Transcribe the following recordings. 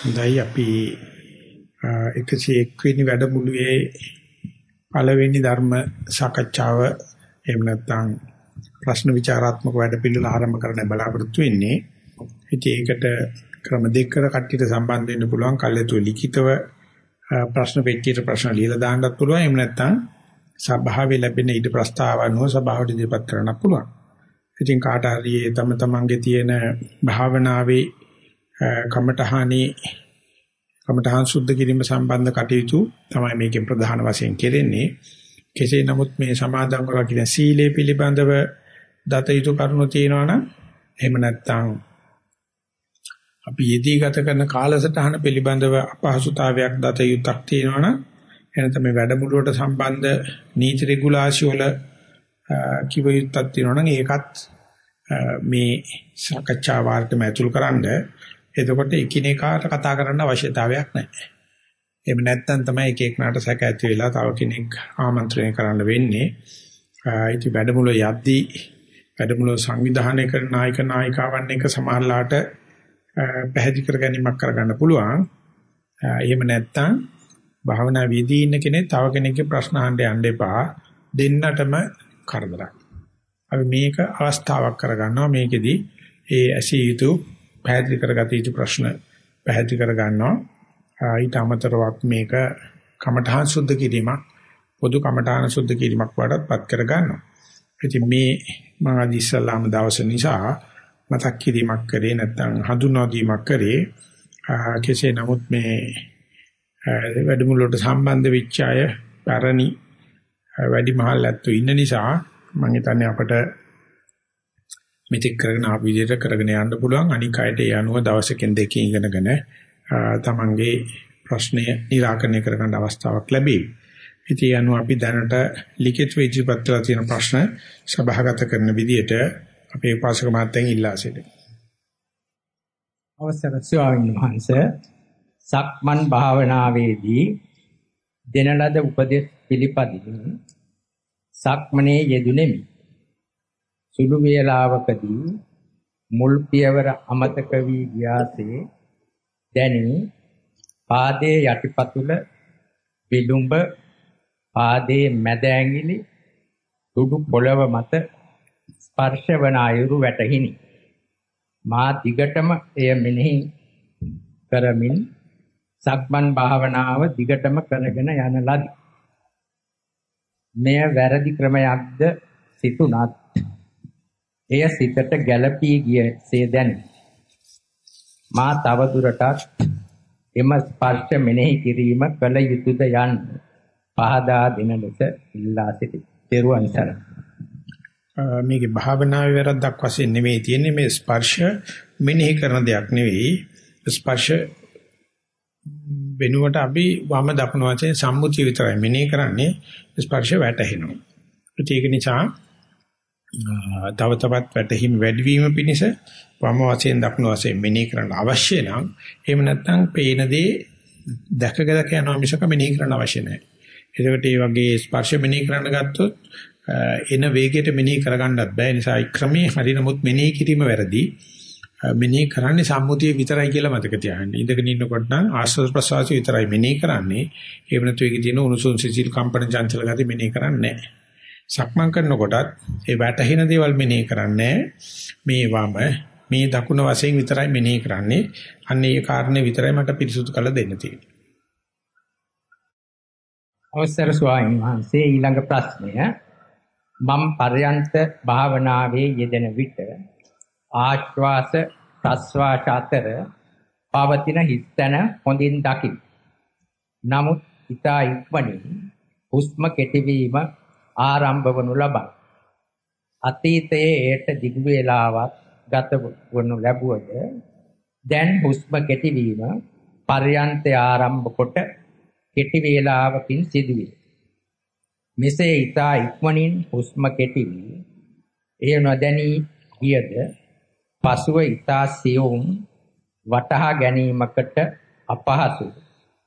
හොඳයි අපි 101 වෙනි වැඩමුළුවේ පළවෙනි ධර්ම සාකච්ඡාව එහෙම නැත්නම් ප්‍රශ්න විචාරාත්මක වැඩපිළිවෙල ආරම්භ කරන්න බලාපොරොත්තු වෙන්නේ. ඉතින් ඒකට ක්‍රම දෙකකට කට්ටියට සම්බන්ධ වෙන්න පුළුවන්. කල්යතු ලිඛිතව ප්‍රශ්න පෙට්ටියට ප්‍රශ්න ලියලා දාන්නත් පුළුවන්. එහෙම නැත්නම් සභාවේ ලැබෙන ඊට ප්‍රස්තාව අනුව සභාවට ඉදිරිපත් කරන්න පුළුවන්. ඉතින් කාට හරි තම තමන්ගේ තියෙන භාවනාවේ කමඨහානි කමඨහන් සුද්ධ කිරීම සම්බන්ධ කටයුතු තමයි මේකෙන් ප්‍රධාන වශයෙන් කෙරෙන්නේ. කෙසේ නමුත් මේ සමාදන් කරලා කියන සීලය පිළිබඳව දත යුතු කරුණු තියෙනවා නම් එහෙම නැත්නම් අපි යෙදී ගත කරන කාලසටහන පිළිබඳව අපහසුතාවයක් දත යුත්තක් තියෙනවා නම් එනතම මේ වැඩමුළුවට සම්බන්ධ නීති රෙගුලාසි වල කිව යුත්තක් තියෙනවා නම් ඒකත් මේ සාකච්ඡා වාර්තම ඇතුල් කරන්නේ එතකොට එකිනෙකාට කතා කරන්න අවශ්‍යතාවයක් නැහැ. එහෙම නැත්නම් තමයි එක එකනට සැක ඇති වෙලා තව කෙනෙක් ආමන්ත්‍රණය කරන්න වෙන්නේ. ඉතින් වැඩමුළු යද්දී වැඩමුළු සංවිධානය කරන නායක නායිකාවන් එක සමහරලාට පැහැදිලි කර ගැනීමක් කරගන්න පුළුවන්. එහෙම නැත්නම් භාවනා වේදී ඉන්න කෙනෙක් තව කෙනෙක්ගේ ප්‍රශ්න අහන්න යන්න එපා. දෙන්නටම කරදරයි. අපි මේක අවස්ථාවක් කරගන්නවා මේකෙදි ඒ ඇසිය යුතු පැහැදිලි කරගත යුතු ප්‍රශ්න පැහැදිලි කර ගන්නවා ඊට අමතරව මේක කමඨාන් සුද්ධ කිරීමක් පොදු කමඨාන සුද්ධ කිරීමක් වඩත්පත් කර ගන්නවා ඉතින් මේ මම අද ඉස්සලාම දවස නිසා මතක් කිරීමක් කරේ නැත්නම් හඳුන්වා දීමක් කරේ කෙසේ නමුත් මේ වැඩමුළුවට සම්බන්ධ වෙච්ච අය පැරණි වැඩි මහල් ඇත්තෝ ඉන්න නිසා මම හිතන්නේ අපට මෙතෙක් කරගෙන ආපු විදිහට කරගෙන යන්න පුළුවන් අනික් අයට ඒ අනුව දවසකින් දෙකකින් ඉගෙනගෙන තමන්ගේ ප්‍රශ්නය निराකරණය කරගන්න අවස්ථාවක් ලැබෙයි. ඉතින් අනුව අපි දැනට ලිඛිත විජිපත්ලා තියෙන ප්‍රශ්න සභාගත කරන විදිහට අපේ පාසක මාත්‍යෙන් ඉල්ලා සිටිනවා. අවසර ස්වාමීන් වහන්සේ සක්මන් භාවනාවේදී දෙන ලද උපදෙස් පිළිපදිමින් සක්මනේ යෙදුණෙමි. සුළු වේලාවකදී මුල් පියවර අමතක වී ගියාසේ දැනි පාදයේ යටිපතුල විලුඹ පාදයේ මැද ඇඟිලි තුඩු පොළව මත ස්පර්ශ වන අයුරු වැටහිනි. මා දිගටම එය මෙනෙහි කරමින් සක්මන් භාවනාව දිගටම කරගෙන යන ලදී. මෙය වැරදි ක්‍රමයක්ද සිතුනත් එය සිතට ගැළපී ගියසේ දැනේ. මා තව දුරටත් එම ස්පර්ශ මෙනෙහි කිරීම කළ යුතුයද යන්න පහදා දෙන ලෙස ඉල්ලා සිටි. ත්වන් සරණ. මේකේ භාවනාවේ වැරද්දක් වශයෙන් නෙමෙයි තියෙන්නේ මේ ස්පර්ශ මෙනෙහි කරන දෙයක් නෙවෙයි. ස්පර්ශ වෙනුවට අපි වම දකුණු වශයෙන් සම්මුතිය විතරයි මෙනෙහි කරන්නේ ස්පර්ශ වැටහෙනවා. ඒක නිසා තව තවත් වැටහිම වැඩිවීම පිණිස වම වශයෙන් දක්න වශයෙන් මෙනෙහි කරන්න අවශ්‍ය නම් එහෙම නැත්නම් පේන දේ දැකගලක යනවා මිසක මෙනෙහි කරන්න අවශ්‍ය නැහැ. එතකොට මේ වගේ ස්පර්ශ මෙනෙහි කරන්න ගත්තොත් එන වේගයට මෙනෙහි කරගන්නත් බෑ. නිසා ක්‍රමයේ හරි නමුත් මෙනෙහි කිරීම වැරදි. මෙනෙහි කරන්නේ සම්මුතිය විතරයි කියලා මතක තියාගන්න. ඉඳගෙන ඉන්නකොට නම් ආස්වාද ප්‍රසවාසය විතරයි මෙනෙහි කරන්නේ. එහෙම නැතු ඒකේ තියෙන උණුසුම් සිසිල් කම්පන චංචල ගති මෙනෙහි කරන්නේ නැහැ. සක්මන් කරනකොටත් ඒ වැටහෙන දේවල් මෙනෙහි කරන්නේ මේ වම මේ දකුණ වශයෙන් විතරයි මෙනෙහි කරන්නේ. අන්න ඒ කාරණේ විතරයි මට පිරිසුදු කළ දෙන්න තියෙන්නේ. අවසර ස්වාමීන් වහන්සේ ඊළඟ ප්‍රශ්නය මම පරයන්ත භාවනාවේ යෙදෙන විට ආශ්වාස ප්‍රශ්වාස අතර පවතින හිස්තන හොඳින් දකිමි. නමුත් ඊතා ඉක්මනින් හුස්ම කෙටිවීම ආරම්භ වනු ලබයි. අතීතයේ ඒට දිගු වේලාවක් ගත වනු ලැබුවද දැන් හුස්ම කෙටිවීම පර්යන්තය ආරම්භ කොට කෙටි වේලාවකින් සිදුවේ. මෙසේ ඊතා ඉක්මනින් හුස්ම කෙටි වී එය නොදැනී ගියද පසුව ඊතා සියුම් වටහා ගැනීමකට අපහසු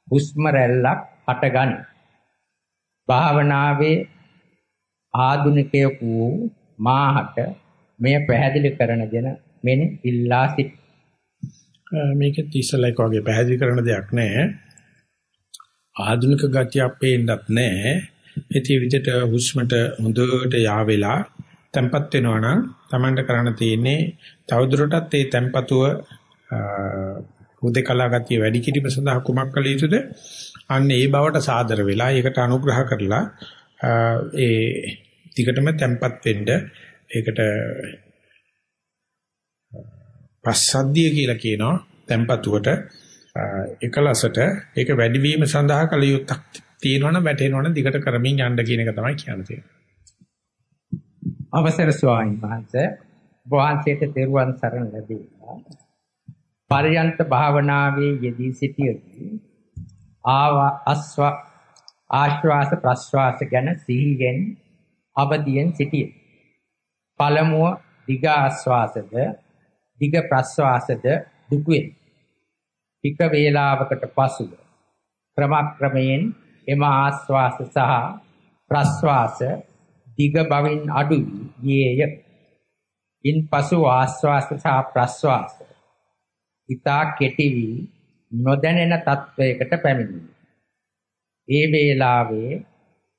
හුස්ම රැල්ලක් හටගනී. භාවනාවේ ආධුනිකයෙකු මාහට මෙය පැහැදිලි කරන දෙන මෙන් ඉල්ලා සිට. මේකෙත් ඉස්සලා එක වගේ පැහැදිලි කරන දෙයක් නැහැ. ආධුනික ගතියක් පේන්නත් නැහැ. ඉතින් විදිහට හුස්මට හොඳට යාවෙලා තැම්පත් වෙනවා නම් Tamanට කරන්න තියෙන්නේ තවදුරටත් ඒ තැම්පතුව උදේකලා ගතිය වැඩි කිරීම සඳහා කුමක් කළ යුතුද? අන්න ඒ බවට සාදර වෙලා ඒකට අනුග්‍රහ කරලා ඒ ටිකටම තැම්පත් වෙන්න ඒකට පස්සද්ධිය කියලා කියනවා තැම්පතුවට එකලසට ඒක වැඩි වීම සඳහා කල යුත්තක් තියෙනවනම් වැටෙනවනම් දිගට කරමින් යන්න කියන එක තමයි කියන්නේ. අවසර ස්වාමීන් වහන්සේ වහන්සේට තෙරුවන් සරණ ලැබේවා. පරයන්ත භාවනාවේ යෙදී සිටියදී ආව අස්ව ආශ්වාස ප්‍රශ්වාස ගැන සිහියෙන් අවදියෙන් සිටියේ. පළමුව දිග ආශ්වාසද දිග ප්‍රශ්වාසද දුකේ. ටික වේලාවකට පසුව ක්‍රමක්‍රමයෙන් එම ආශ්වාස සහ ප්‍රශ්වාස දිග බවින් අඩු වී ඉන්පසු ආශ්වාස සහ ප්‍රශ්වාස ඊතා කෙටි වී නොදැනෙන තත්වයකට පැමිණි. ඒ වේලාවේ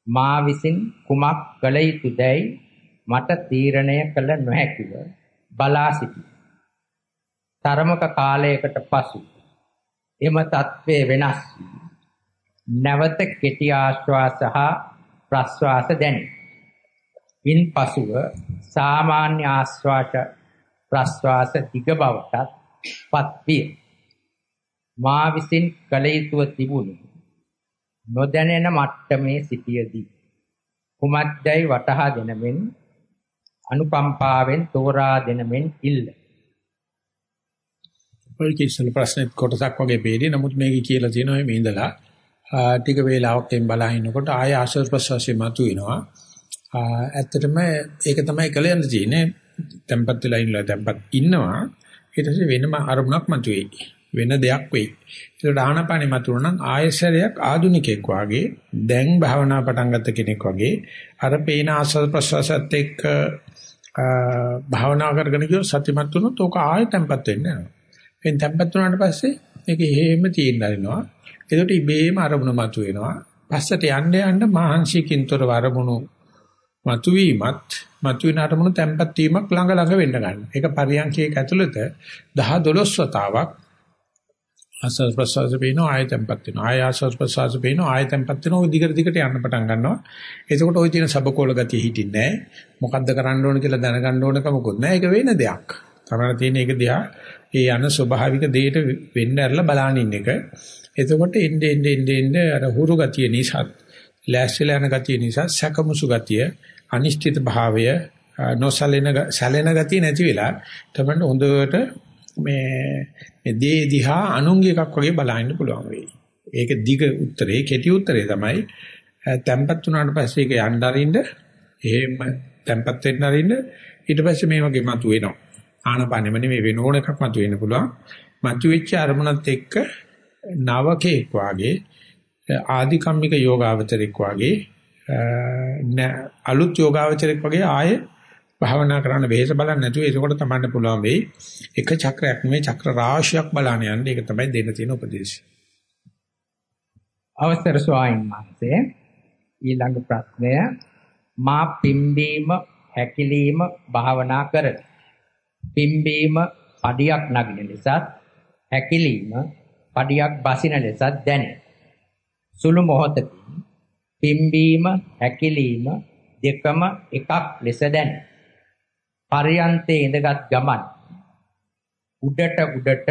මා විසින් කුමක් කළ යුතුදයි මට තීරණය කළ නොහැකිව බලා සිටි. තරමක කාලයකට පසු එම తත්වයේ වෙනස් නැවත කෙටි ආශ්වාස හා ප්‍රශ්වාස දැනේ. ඉන්පසුව සාමාන්‍ය ආශ්වාස ප්‍රශ්වාස දිග බවටත් පත්විය. මා විසින් කළ යුතුව තිබුණේ නොදැනෙන මට්ටමේ සිටියදී කුමක්දයි වටහා දෙනමෙන් අනුකම්පාවෙන් තෝරා දෙනමෙන් ඉල්ල. ඔය කිසිම ප්‍රශ්නෙත් කොටසක් වගේ පේදී නමුත් මේක කියලා තියෙනවා මේ ඉඳලා ටික වේලාවක් එම් බලා ඉන්නකොට ආය ආශ්වාස ප්‍රශ්වාසය මතුවෙනවා. ඇත්තටම ඒක තමයි කළ යන්න තියෙන්නේ. tempat වෙලා ඉන්නලා tempat ඉන්නවා. ඊට පස්සේ වෙනම අරමුණක් මතුවේයි. වෙන දෙයක් වෙයි. ඒකට ආහනපානෙ මතුවන නම් ආයශරයක් ආදුනිකෙක් වාගේ දැන් භාවනා පටන් ගත්ත කෙනෙක් වගේ අර පේන ආස්වාද ප්‍රසවාසත් එක්ක භාවනා කරගෙන ගියොත් සතිමත් වුණොත් ඕක ආයෙ තැම්පත් වෙන්න යනවා. එන් තැම්පත් වුණාට පස්සේ මේක හේම තියෙනවා. ඒකට ඉබේම අරමුණ මතුවෙනවා. පස්සට යන්න යන්න මහන්සියකින්තර වරමුණු මතුවීමත් මතුවෙන අරමුණු තැම්පත් වීමක් ළඟ ළඟ වෙන්න ගන්න. ඒක පරියන්කයක ඇතුළත 10 12 වතාවක් ආස්වාද ප්‍රසවාස පේනවා ආය තැම්පත් වෙනවා. ආය ආස්වාද ප්‍රසවාස පේනවා ආය තැම්පත් වෙනවා. ඔය දිගට දිගට යන්න පටන් ගන්නවා. එතකොට ওই තියෙන සබකෝල ගතිය හිටින්නේ නැහැ. මොකද්ද කරන්න ඕන කියලා දැනගන්න ඕන කමකුත් නැහැ. ඒක වෙන දෙයක්. තමයි තියෙන එක දිහා ඒ යන ස්වභාවික දෙයට වෙන්න ඇරලා බලන ඉන්න එක. එතකොට එnde ende ende ende අර හුරු ගතිය නිසා ලෑස්තිලා යන ගතිය නිසා සැකමුසු ගතිය අනිශ්චිත භාවය නොසලෙන සැලෙන ගතිය නැති වෙලා තමයි හොඳට මේ මේ දේ දිහා අනුන්ගේ එකක් වගේ බලන්න පුළුවන් වෙයි. ඒක දිග උත්තරේ කෙටි උත්තරේ තමයි තැම්පත් වුණාට පස්සේ ඒක යන්න අරින්න එහෙම තැම්පත් වෙන්න අරින්න ඊට පස්සේ මේ වගේ මතු වෙනවා. ආනපනෙම නෙමෙයි වෙන ඕන එකක් මතු වෙන්න පුළුවන්. මතු වෙච්ච අරමුණත් එක්ක නවකෙක් වාගේ ආධිකම්මික යෝගාවචරෙක් වාගේ අලුත් යෝගාවචරෙක් වගේ ආයේ භාවනා කරන්න වෙහෙස බලන්නේ නැතුව ඒකකොට තමන්න පුළුවන් වෙයි. එක චක්‍රයක් නෙමෙයි චක්‍ර රාශියක් බලන්න යන්න. ඒක තමයි දෙන්න තියෙන උපදේශය. අවසර ස්වාමීන් වහන්සේ ඊළඟ ප්‍රශ්නය මා පිම්බීම හැකිලිම භාවනා කරමි. පිම්බීම පඩියක් නගින ලෙසත් හැකිලිම පඩියක් බසින ලෙසත් දැනේ. සුළු මොහොතකින් පිම්බීම හැකිලිම දෙකම එකක් ලෙස දැනේ. පරියන්තේ ඉඳගත් ගමන් උඩට උඩට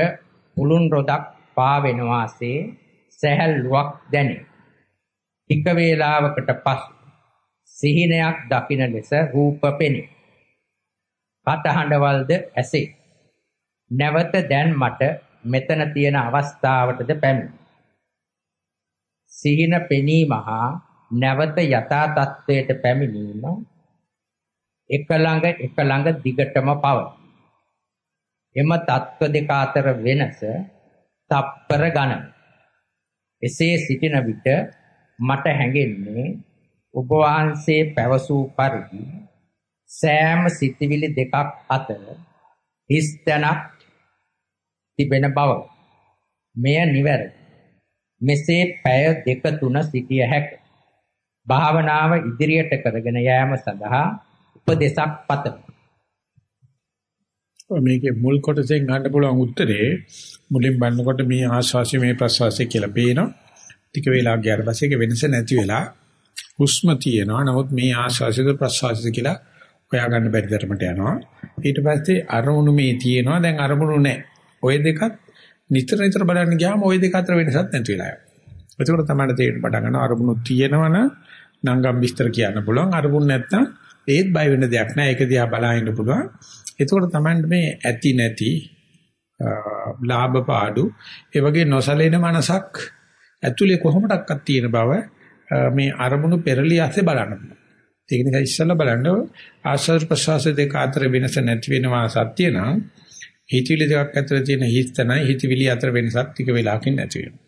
මුළුන් රොදක් පාවෙන වාසේ සැහැල්ලුවක් දැනේ. ටික වේලාවකට පසු සිහිනයක් දකින ලෙස රූප පෙනේ. කටහඬවල්ද ඇසේ. නැවත දැන් මට මෙතන තියෙන අවස්ථාවටද පැමිණි. සිහින පෙනීම හා නැවත යථා තත්වයට පැමිණීම එක ළඟ එක ළඟ දිගටම පවතී. එම තත්ත්ව දෙක අතර වෙනස තප්පර ගණන. එසේ සිටින විට මට හැඟෙන්නේ ඔබ වහන්සේ පැවසූ පරිදි සෑම සිතිවිලි දෙකක් අතර හිස් තැනක් තිබෙන බව. මෙය නිවැරදි. මෙසේ පැය දෙක තුන සිටිය හැක. භාවනාව ඉදිරියට කරගෙන යාම සඳහා උපදේශක් පතමි. මේකේ මුල් කොටසෙන් ගන්න පුළුවන් උත්තරේ මුලින් බලනකොට මේ ආශ්වාසය මේ ප්‍රශ්වාසය කියලා පේනවා. ටික වෙලා ගියාට පස්සේ ඒක වෙනස නැති වෙලා හුස්ම තියෙනවා. නමුත් මේ ආශ්වාසයද ප්‍රශ්වාසයද කියලා හොයාගන්න බැරි තරමට යනවා. ඊට පස්සේ අරමුණු මේ තියෙනවා. දැන් අරමුණු නැහැ. ওই දෙකත් නිතර නිතර බලන්න ගියාම ওই දෙක අතර වෙනසක් නැති වෙලා යනවා. ඒකෝට තමයි තේරෙන්න පටන් ගන්නවා අරමුණු තියෙනවනම් නංගම් විස්තර කියන්න පුළුවන්. අරමුණු නැත්නම් ඒත් බය වෙන්න දෙයක් නැහැ. ඒක දිහා බලහින්න පුළුවන්. ඒකෝට තමයි මේ ඇති නැති ලාභ පාඩු ඒ වගේ නොසලෙන මනසක් ඇතුලේ කොහොමඩක්වත් තියෙන බව මේ අරමුණු පෙරලිය ඇස්සේ බලන්න පුළුවන්. ඒක නිසා ඉස්සෙල්ලා බලන්න ආශ්වාස ප්‍රශ්වාස දෙක අතර වෙනස නැති වෙනවා සත්‍ය නම් හිතවිලි දෙකක් අතර තියෙන හිස්තනයි හිතවිලි අතර වෙනසක් ටික වෙලාවකින් නැති වෙනවා.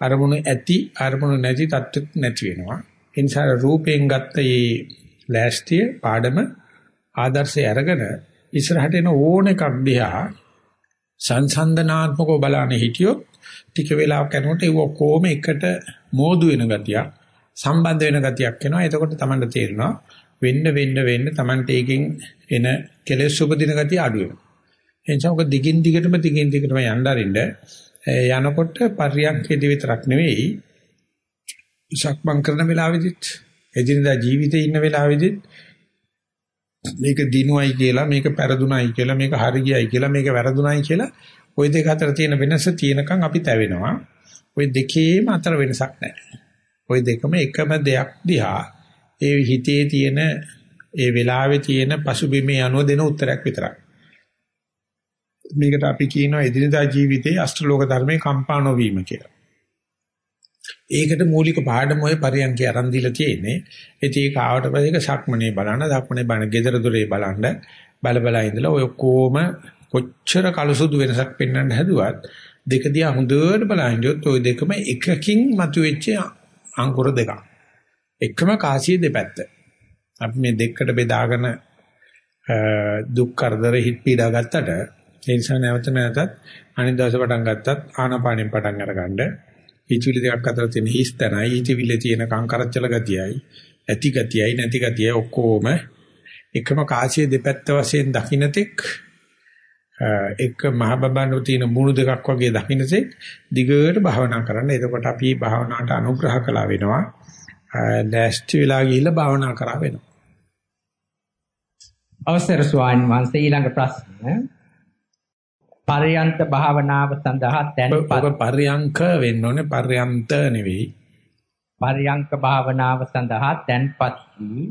අරමුණු ඇති අරමුණු නැති තත්ත්වෙත් නැති වෙනවා. ඒ නිසා රූපයෙන් ගත්ත මේ ලෑස්තිය පාඩම ආදර්ශය අරගෙන ඉස්සරහට එන ඕන එකක් දිහා සංසන්දනාත්මකව බලන්න හිටියොත් ටික වෙලාවක් යනකොට ඒ ඔක්කොම එකට මෝදු වෙන ගතියක් සම්බන්ධ වෙන ගතියක් එනවා. එතකොට Tamanට තේරෙනවා වෙන්න වෙන්න වෙන්න Tamanට ඒකෙන් එන කෙලෙස් උපදින ගතිය අඩු වෙනවා. එනිසා ඔක දිගින් දිගටම දිගින් දිගටම යන්න අරින්න යනකොට පරියන්කේදී විතරක් නෙවෙයි සක්මන් කරන වෙලාවෙදිත් එදිනදා ජීවිතේ ඉන්න වෙලාවෙදිත් මේක දිනුවයි කියලා මේක පෙරදුනයි කියලා මේක හරි ගියයි කියලා මේක වැරදුනයි කියලා ওই දෙක අතර තියෙන වෙනස තියෙනකන් අපි තැවෙනවා. ওই දෙකේම අතර වෙනසක් නැහැ. ওই දෙකම එකම දෙයක් දිහා ඒ හිතේ තියෙන ඒ වෙලාවේ තියෙන පසුබිමේ අනුව දෙන උත්තරයක් විතරයි. මේකට අපි කියනවා එදිනදා ජීවිතයේ අෂ්ටලෝක ධර්මයේ කම්පා නොවීම කියලා. ඒකට මූලික පාඩම ඔය පරියන්කේ අරන් දීලා තියෙන්නේ. ඉතින් ඒක ආවට පස්සේ ඒක සක්මනේ බලන්න, සක්මනේ බලන gedara dore බලන්න, බල බල ඉඳලා ඔය කොම කොච්චර කලසුදු වෙනසක් පෙන්වන්න හැදුවත් දෙක දිහා හොඳට බලහින්දොත් ওই දෙකම එකකින් මතුවෙච්ච අංකුර දෙකක්. එකම කාසිය දෙපැත්ත. අපි මේ දෙකට බෙදාගෙන දුක් කරදර හිත් පීඩා ගත්තට ඒ නිසා නැවත නැවතත් අනිත් දවසේ පටන් ගත්තත් ආනාපානෙන් පටන් අරගන්න හිතවිලි දෙකක් අතර තියෙන හිස් තැනයි හිතවිලි තියෙන කංකරච්චල ගතියයි ඇති ගතියයි නැති ගතියයි ඔක්කොම එකම කාසිය දෙපැත්ත වශයෙන් දකින්නතෙක් එක මහ බබන්නු තියෙන මුණු දෙකක් වගේ දකින්නතෙක් දිගට භාවනා කරන්න. එතකොට අපි භාවනාවට අනුග්‍රහ කළා වෙනවා. ලෑස්ති වෙලා ගිහිල්ලා භාවනා කරා වෙනවා. අවසර ස්වාමීන් වහන්සේ ඊළඟ ප්‍රශ්න පරයන්ත භාවනාව සඳහා තැන්පත් පරයන්ක වෙන්න ඕනේ පරයන්ත නෙවෙයි පරයන්ක භාවනාව සඳහා තැන්පත් වී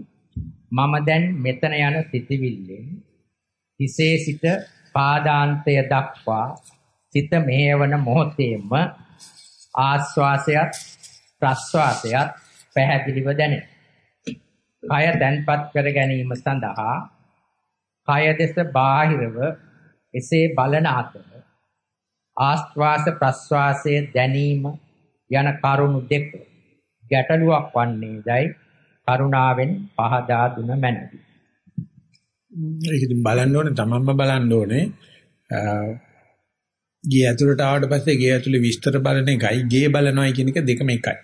මම දැන් මෙතන යන සිටිවිල්ලෙන් හිසේ සිට පාදාන්තය දක්වා සිත මෙහෙවන මොහොතේම ආස්වාසයත් ප්‍රස්වාසයත් පැහැදිලිව දැනේ. කය තැන්පත් කර ගැනීම සඳහා කය දෙස බාහිරව එසේ බලන අතර ආස්වාස ප්‍රස්වාසයේ දැනීම යන කරුණු දෙක ගැටලුවක් වන්නේදයි කරුණාවෙන් පහදා දුන මැනවි. ඒක ඉතින් බලන්න ඕනේ තමන්ම බලන්න ඕනේ. ගේ ඇතුළට ආවට පස්සේ ගේ ඇතුළේ විස්තර බලන එකයි ගේ බලනවයි කියන එක දෙකම එකයි.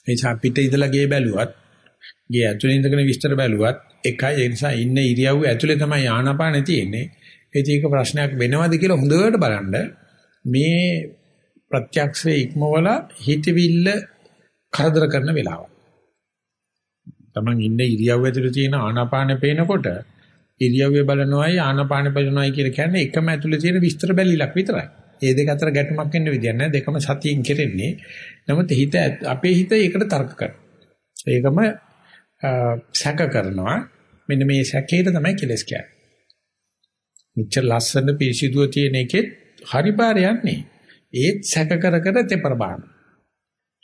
ඒ නිසා පිට ඉඳලා ගේ බැලුවත් ගේ ඇතුළේ ඉඳගෙන විස්තර බැලුවත් එකයි. ඒ නිසා ඉන්න ඉරියව්ව ඇතුළේ තමයි ආනාපානෙ තියෙන්නේ. ඒක ප්‍රශ්නයක් වෙනවද කියලා හොඳට බලන්න මේ ප්‍රත්‍යක්ෂයේ ඉක්මවල හිතවිල්ල කරදර කරන වෙලාව. Taman ඉන්න ඉරියව්ව ඇතුළේ තියෙන ආනාපානෙ පේනකොට ඉරියව්වේ බලනවායි ආනාපානෙ බලනවායි කියලා කියන්නේ එකම ඇතුළේ තියෙන විස්තර බැලිලක් විතරයි. ඒ දෙක අතර ගැටුමක් වෙන්න විදියක් නැහැ. දෙකම සතියෙන් කෙරෙන්නේ. නමුත් හිත අපේ හිත ඒකට තර්ක කරනවා. ඒකම සැක කරනවා. මෙන්න මේ සැකේට තමයි කෙලස් කියන්නේ. මෙච්චර ලස්සන පිරිසිදුව තියෙන එකෙත් හරි පාර යන්නේ. ඒත් සැක කර කර තෙපර බාන.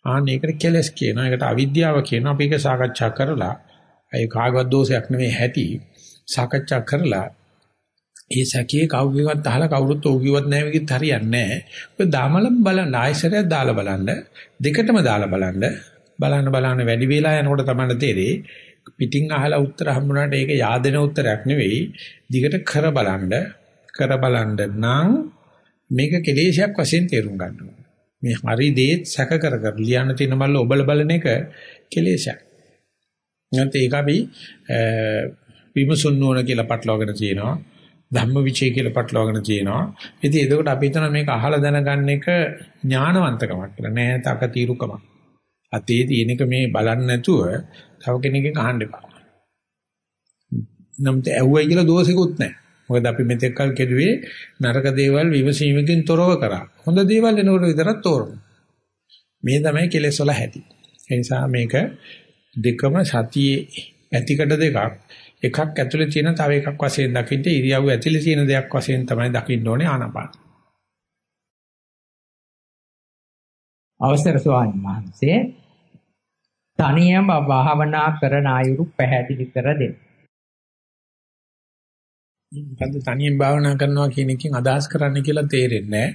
ආන්න ඒකට කෙලස් කියනවා. ඒකට අවිද්‍යාව කියනවා. අපි ඒක සාකච්ඡා කරලා ඒ කාගවත් දෝෂයක් නෙවෙයි ඇති. සාකච්ඡා කරලා ඒ සැකේ කවුරුවත් අහලා කවුරුත් ඕක කිව්වත් නැහැ මේකත් හරියන්නේ නැහැ. ඔය දාමලම් බලන්න ආයසරයක් දාලා බලන්න දෙකටම දාලා බලන්න බලන්න බලන්න වැඩි වෙලා යනකොට තමයි තේරෙන්නේ පිටින් අහලා උත්තර හම්බුනාට ඒක yaadena උත්තරයක් නෙවෙයි. දිගට කර බලන්න කර බලන්න නම් මේක කෙලේශයක් වශයෙන් තේරුම් ගන්න ඕනේ. මේ හරි දේ සැක කර කර ලියන්න තියෙන මල්ල ඔබල බලන එක කෙලේශයක්. නැත්නම් ඒක අපි විමසුන් නොවන කියලා පටලවාගෙන තියෙනවා. ධම්මවිචය කියලා පටලවාගෙන තියෙනවා. ඉතින් එතකොට අපි හිතන මේක අහලා දැනගන්න එක ඥානවන්තකමක් කියලා නෑ තක తీරුකමක්. අතේ තියෙන එක මේ බලන්නේ නැතුව තව කෙනෙක්ගෙන් අහන්න එපා. නම් තේ ඇහුවයි කියලා දෝෂිකුත් නැහැ. මොකද අපි මෙතෙක් කල් කෙරුවේ නරක දේවල් විමසීමකින් තොරව කරා. හොඳ දේවල් එනකොට විතරක් තෝරනවා. මේ තමයි කෙලෙස් වල හැටි. ඒ නිසා මේක දෙකම සතියේ පැතිකඩ දෙකක්. එකක් ඇතුලේ තියෙන තව එකක් වශයෙන් දකින්න ඉරියව් ඇතුලේ තියෙන දෙයක් වශයෙන් තමයි දකින්න ඕනේ ආනාපාන. අවසර ස්වාමීන් වහන්සේ තනියම භාවනා කරන අයුරු පැහැදිලි කර දෙන්න. මොකද්ද තනියෙන් භාවනා කරනවා කියන එකෙන් අදහස් කරන්න කියලා තේරෙන්නේ නැහැ.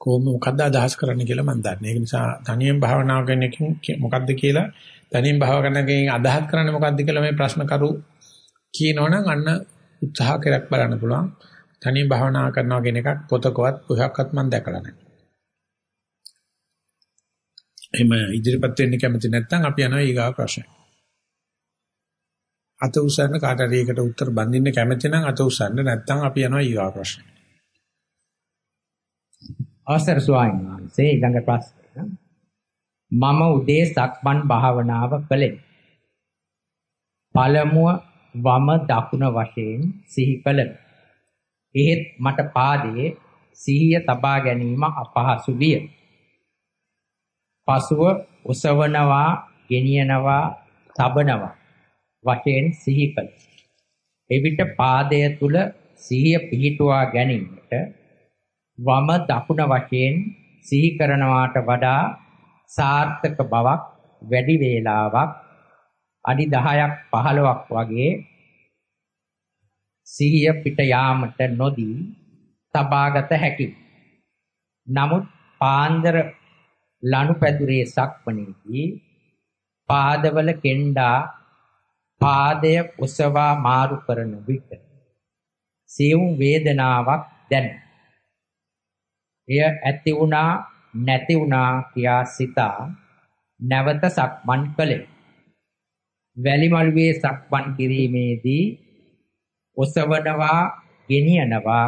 කොහොම මොකද්ද අදහස් කරන්න කියලා මම දන්නේ. ඒක නිසා තනියෙන් භාවනා කරන එකෙන් මොකද්ද කියලා තනියෙන් භාව කරන එකෙන් අදහස් කරන්නේ මොකද්ද කියලා මේ ප්‍රශ්න කරු කියනවනම් අන්න උත්සාහ කරක් බලන්න පුළුවන්. තනියෙන් භාවනා කරනවා කියන එකක් පොතකවත් පුහක්වත් මම දැකලා නැහැ. එහෙම ඉදිරිපත් වෙන්න කැමති නැත්නම් අපි යනවා ඊගා ප්‍රශ්න. අත උස්සන්න කාට හරි ඒකට උත්තර බඳින්න කැමති නම් අත උස්සන්න නැත්නම් අපි යනවා ඊගා ප්‍රශ්න. අවසර ස්වාමීන් වහන්සේ ඊළඟ ප්‍රශ්නය. මම උදේ සක්මන් භාවනාව කළේ. පළමුව වම දකුණ වශයෙන් සිහි කළෙමි. එහෙත් මට පාදයේ සිහිය තබා ගැනීම අපහසු විය. පසුව ඔසවනවා, ගෙනියනවා, තබනවා වශයෙන් සිහි කළ. එවිට පාදය තුල සිහිය පිහිටුවා ගැනීමට වම දකුණ වශයෙන් සිහි කරනවාට වඩා සාර්ථක බවක් වැඩි වේලාවක් අඩි 10ක් 15ක් වගේ සිහිය පිට යාමට නොදී තබාගත හැකියි. නමුත් පාන්දර ලනුපැදුරේ සක්මණේදී පාදවල කෙන්ඩා පාදය ඔසවා මාරු කරන විට සියුම් වේදනාවක් දැනේ. එය ඇති වුණා නැති වුණා කියා සිතා නැවත සක්මන් කළේ. වැලිමළුවේ සක්මන් කිරීමේදී ඔසවනවා, ගෙනියනවා,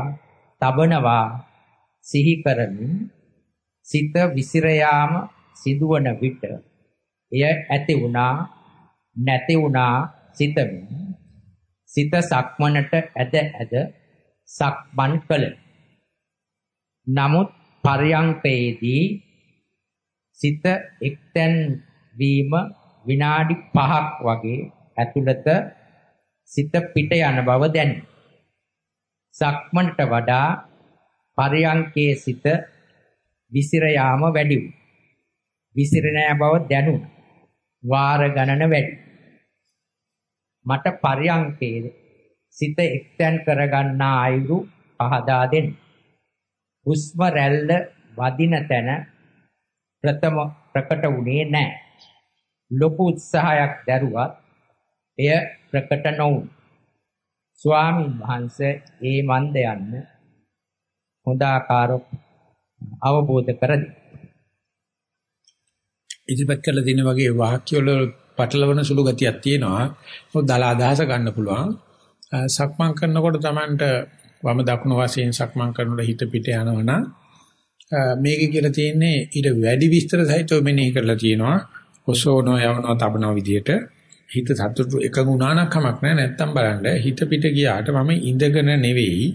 තබනවා සිහි කරමින් සිත විසිර යාම සිදුවන විට එය ඇති වුණා නැති වුණා සිතමින් සිත සක්මනට ඇද ඇද සක්මන් කළ නමුත් පර්යංකයේදී සිත එක්තැන් වීම විනාඩි 5ක් වගේ ඇතුළත සිත පිට යන බව දැනේ. සක්මන්ට වඩා පර්යංකයේ සිත විසිර යාම වැඩි වුණා. විසිරෙන බව දැනුණා. වාර ගණන වැඩි. මට පර්යංකයේ සිත එක්තැන් කරගන්නා අයුරු පහදා දෙන්න. හුස්ම රැල්ල වදින තැන ප්‍රථම ප්‍රකට වුණේ නැහැ. ලොකු උත්සාහයක් දැරුවත් එය ප්‍රකට නොවුණා. ස්වාමින් වහන්සේ ඒ මන්ද යන්න හොඳ ආකාරව අවබෝධ කරදී. ඉදිරිපත් කළ දින වගේ වාක්‍ය වල පටලවන සුළු ගතියක් තියෙනවා. මොකද දල අදහස ගන්න පුළුවන්. සක්මන් කරනකොට Tamanට වම දකුණු වශයෙන් සක්මන් කරනකොට හිත පිට යනවනම් මේකේ කියලා තියෙන්නේ ඊට වැඩි විස්තර සහිතව මෙනෙහි කරලා තියෙනවා. ඔසෝනෝ යවනෝ තබනෝ විදියට හිත සතුටු එකඟ වුණා නම් කමක් නැහැ නැත්තම් බලන්න හිත පිට ගියාට මම ඉඳගෙන නෙවෙයි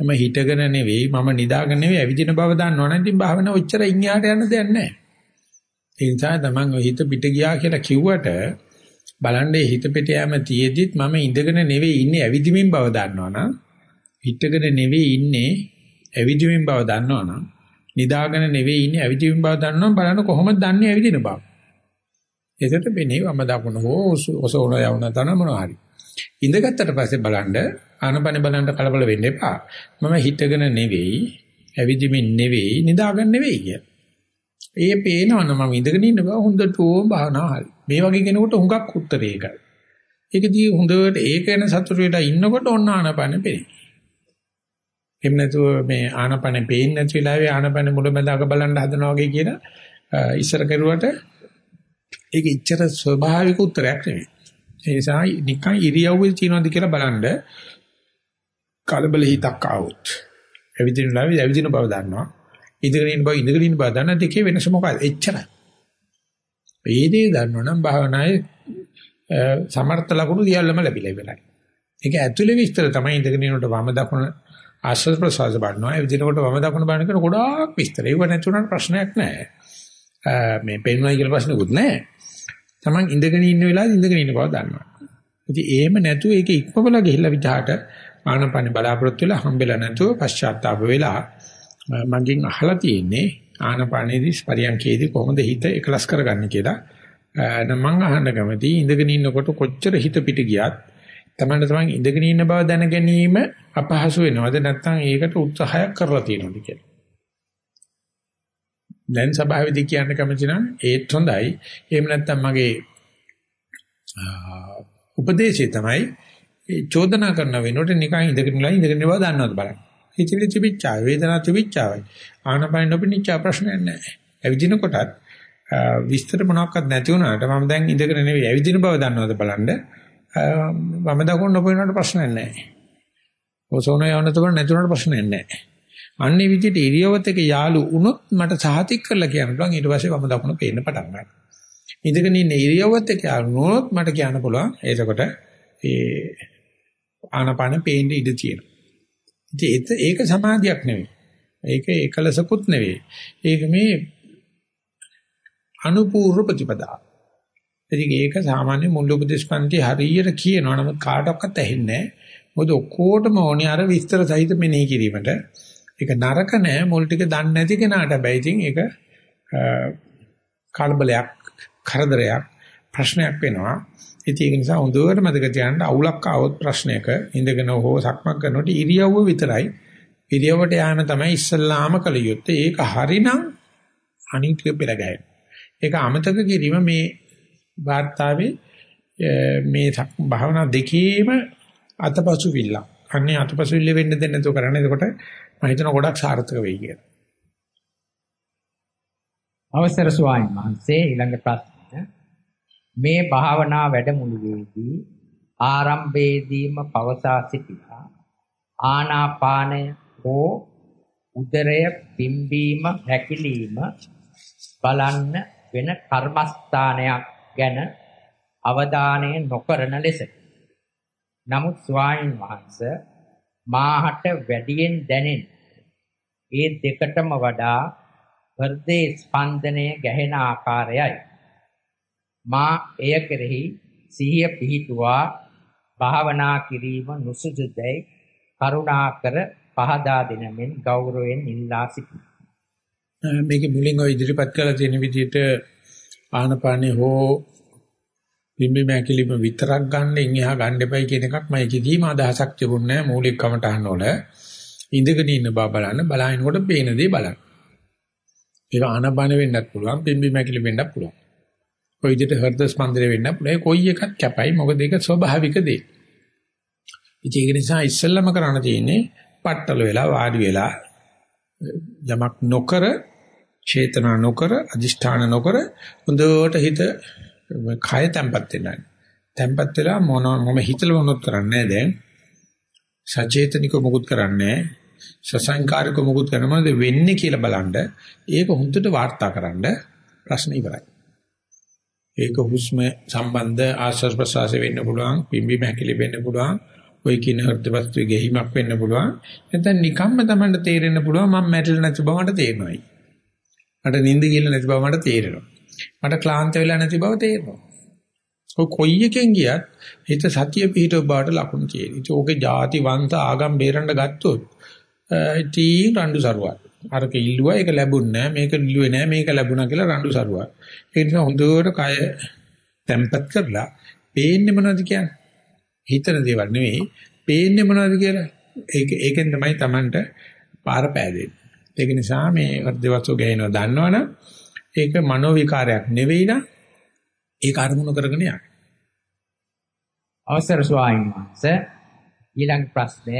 මම හිටගෙන නෙවෙයි මම නිදාගෙන නෙවෙයි ඇවිදින බව දන්නවනම් ඉතින් භාවනාව ඔච්චර ඉන්හිහාට යන්න දෙයක් නැහැ. ඒ නිසා තමන් ඔය හිත පිට ගියා කියලා කිව්වට බලන්න හිත පිට යෑම තියේදිත් මම ඉඳගෙන නෙවෙයි ඉන්නේ ඇවිදිමින් බව දන්නවනම් හිටගෙන නෙවෙයි ඉන්නේ ඇවිදිමින් බව දන්නවනම් නිදාගෙන නෙවෙයි ඉන්නේ ඇවිදිමින් බව දන්නවනම් බලන්න කොහොමද දන්නේ ඇවිදින බව. එතකොට වෙන්නේ වම දකුණ හෝ ඔසෝන යවන තන මොනවා හරි. ඉඳගත්තට පස්සේ බලන්න ආනපන බලන්න කලබල වෙන්න එපා. මම හිටගෙන නෙවෙයි, ඇවිදිමින් නෙවෙයි, නිදාගෙන නෙවෙයි කිය. ඒ පේනවනම් මම ඉඳගෙන ඉන්න බව හොඳටම භාවනා හරි. මේ වගේ කෙනෙකුට හුඟක් උත්තරේ ඒකයි. ඒකදී හොඳට ඒක ගැන සතුටු වෙලා ඉන්නකොට ඔන්න ආනපන පෙනේ. එහෙම නැතුව මේ ආනපන පේන්නේ නැති වෙලාවේ ආනපන මුලමඳාක බලන්න හදනවා වගේ කියන ඉස්සර කරුවට ඒක ඉච්ඡර ස්වභාවික උත්තරයක් නෙවෙයි. ඒ නිසා නිකන් ඉරියව්වේ තියනවාද කියලා බලන්න කලබල හිතක් ආවොත්. ඇවිදින වෙලාවේ ඇවිදින බව දන්නවා. ඉඳගෙන ඉන්න බව ඉඳගෙන ඉන්න බව දන්න දෙකේ වෙනස මොකක්ද? එච්චරයි. මේ දේ දන්නවනම් භාවනායේ සමර්ථ ලකුණු සියල්ලම ලැබිලා ඉවරයි. ඒක ඇතුලේ විස්තර තමයි ඉඳගෙන ඉන්නකොට වම දකුණ ආශ්වාස ප්‍රශ්වාස බලනවා. ඒ විදිහට වම දකුණ බලන කෙනා ගොඩාක් විස්තර. ඒව නැතුණාට ප්‍රශ්නයක් නැහැ. මේ පෙන්වයි කියලා ප්‍රශ්නකුත් නැහැ. Taman ඉඳගෙන ඉන්න වෙලාවේ ඉඳගෙන ඉන්න බව දන්නවා. ඉතින් එහෙම නැතුව ඒක ඉක්මවලා ගිහිල්ලා විජහට ආනපන බලාපොරොත්තු වෙලා හම්බෙලා නැතුව පශ්චාත්තාප වෙලා මගෙන් අහලා තියෙන්නේ ආනපනේදී පරියන්කේදී කොහොමද හිත එකලස් කරගන්නේ කියලා. නම් මං අහන්න කැමති ඉඳගෙන ඉන්නකොට කොච්චර හිත පිට ගියත් තමන්න තමන් ඉඳගෙන ඉන්න බව දැන ගැනීම අපහසු වෙනවද නැත්නම් ඒකට උත්සාහයක් කරලා තියෙනවද කියලා. දැන් සභාවේදී කියන්න කැමති නම් ඒත් හොඳයි. එහෙම නැත්නම් මගේ උපදේශය තමයි චෝදනා කරන වෙනකොට නිකන් ඉඳගෙන ඉලා ඉඳගෙන බව දන්නවද බලන්න. හිතවිලි තිබිච්චා වේදනා තිබිච්චාවයි. ආනපන නොපිනිච්චා ප්‍රශ්නයක් නැහැ. ඇවිදින කොටත් විස්තර මොනවාක්වත් නැති වුණාට මම දැන් ඉඳගෙන නෙවෙයි ඇවිදින බව දන්නවද බලන්න. මම දකුණ නොපිනනට ප්‍රශ්නයක් නැහැ. ඔසෝන යවනතකොට නැතුණට ප්‍රශ්නයක් නැහැ. අන්නේ විදිහට ඉරියව්වත් එක යාළු වුණොත් මට සහතික කරලා කියන්න පුළුවන් ඊට පස්සේ වම දකුණ පේන්න පටන් ගන්නවා. ඉඳගෙන ඉන්න ඉරියව්වත් එක යාළු වුණොත් මට කියන්න පුළුවන් එතකොට ඒ ආනපාන පේන්න ඉඩ තියෙනවා. ඉතින් ඒක සමාධියක් නෙවෙයි. ඒක ඒකලසකුත් නෙවෙයි. ඒක මේ අනුපූර්ව ප්‍රතිපදා. ඉතින් ඒක සාමාන්‍ය මුල් උපදේශපන්ති හරියට කියනවා නමුත් කාටවත් ඇහෙන්නේ නැහැ. මොකද ඔක්කොටම ඕනේ අර විස්තර සහිත මෙනෙහි කිරීමට. ඒක නරක නෑ මුල් ටික දන්නේ නැති කෙනාට හැබැයි ඉතින් ඒක කලබලයක් කරදරයක් ප්‍රශ්නයක් වෙනවා. ඉතින් ඒක නිසා හොඳට මතක තියාගන්න අවුලක් ආවොත් ප්‍රශ්නයක ඉඳගෙන හෝ සක්මන් කරනකොට ඉරියව්ව විතරයි ඉරියව්වට යాన තමයි ඉස්සල්ලාම කළ යුත්තේ. ඒක හරිනම් අනිත්‍ය පෙරගැහෙන. ඒක අමතක කිරීම මේ වාර්තාවේ මේ භාවනා දෙකේම අතපසු විල්ල. අන්නේ අතපසු විල්ල වෙන්න දෙන්න නැතුව කරන්නේ. එතකොට මම හිතනවා ගොඩක් සාර්ථක වෙයි කියලා. අවසර ස්වාමීන් වහන්සේ ඊළඟ ප්‍රශ්නය මේ භාවනා වැඩමුළුවේදී ආරම්භයේදීම පවසා සිටිනා ආනාපානය හෝ උදරය පිම්බීම හැකිලිම බලන්න වෙන කර්මස්ථානයක් ගැන අවධානය නොකරන ලෙස. නමුත් ස්වාමීන් වහන්සේ මාහට වැඩියෙන් දැනෙන ඒ දෙකටම වඩා හෘදේ ස්පන්දනය ගැහෙන ආකාරයයි. මා එය කෙරෙහි සිහිය පිහිටුවා භාවනා කිරීම නුසුසුදැයි කරුණාකර පහදා දෙනමින් ගෞරවයෙන් ඉල්ලා සිටිනවා. මේක මුලින් ඔය ඉදිරිපත් කළ තියෙන විදිහට ආනපානේ හෝ බිම්බි මෑකිලිම විතරක් ගන්න එහා ගන්න එපයි කියන එකක් මම කිසිම අදහසක් තිබුණේ නැහැ මූලික කමටහන් වල ඉඳගෙන ඉන්න බව බලන්න බලහිනකොට පේන දේ බලන්න. ඒක ආනපාන වෙන්නත් පුළුවන් බිම්බි මෑකිලි වෙන්නත් පුළුවන්. කොයි විදිහට හෘද ස්පන්දනය වෙන්නත් පුළුවන්. කොයි එකක් කැපයි මොකද ඒක ස්වභාවික දේ. ඉතින් ඒක නිසා ඉස්සෙල්ලම කරන්න තියෙන්නේ පట్టල වෙලා වාඩි වෙලා යමක් නොකර චේතනා නොකර අදිෂ්ඨාන නොකර හොඳට හිත කය තැම්පත් වෙන්නයි. තැම්පත් වෙලා මොන මම හිතල මොනොත් කරන්නේ දැන්. සචේතනික මොකුත් කරන්නේ සසංකාරික මොකුත් කරනවද වෙන්නේ කියලා බලන්න ඒක හුදුට වාර්තා කරන්න ප්‍රශ්න ඉවරයි. ඒක හුස්ම සම්බන්ධ ආශ්වාස ප්‍රශ්වාස වෙන්න පුළුවන්, පිම්බි මහැකිලි වෙන්න පුළුවන්, ඔය කියන හෘද වස්තුවේ ගෙහිමක් වෙන්න පුළුවන්. නැත්නම් නිකම්ම Tamanට තේරෙන්න පුළුවන් මම මැරිලා නැති බව මට තේරෙනවායි. මට නිින්ද ගිහලා නැති බව මට තේරෙනවා. මට ක්ලාන්ත වෙලා නැති බව තේරෙනවා. ඔය කොයි එකෙන් ගියත් හිත සතිය පිහිටව බවට ලකුණු තියෙනවා. ඒක ඕකේ ಜಾති වංශ ආගම් බේරන්න ගත්තොත් ඉතින් රණ්ඩු සරුවක්. අරක ඉල්ලුවා ඒක ලැබුණ නෑ මේක ඉල්ලුවේ නෑ මේක ලැබුණා කියලා රණ්ඩු සරුවක්. ඒ නිසා හොඳට කය තැම්පත් කරලා පේන්නේ මොනවද කියන්නේ? හිතන දේවල් නෙවෙයි පේන්නේ මොනවද කියලා. ඒක ඒකෙන් තමයි Tamanට පාර පෑදෙන්නේ. ඒක නිසා මේ වර්ධවස්තු ගෑනවා දන්නවනම් ඒක මනෝ විකාරයක් නෙවෙයි නා ඒක අරමුණු කරගෙන යන්න. අවසර ස්වාමීන් වහන්සේ ඊළඟ ප්‍රශ්නය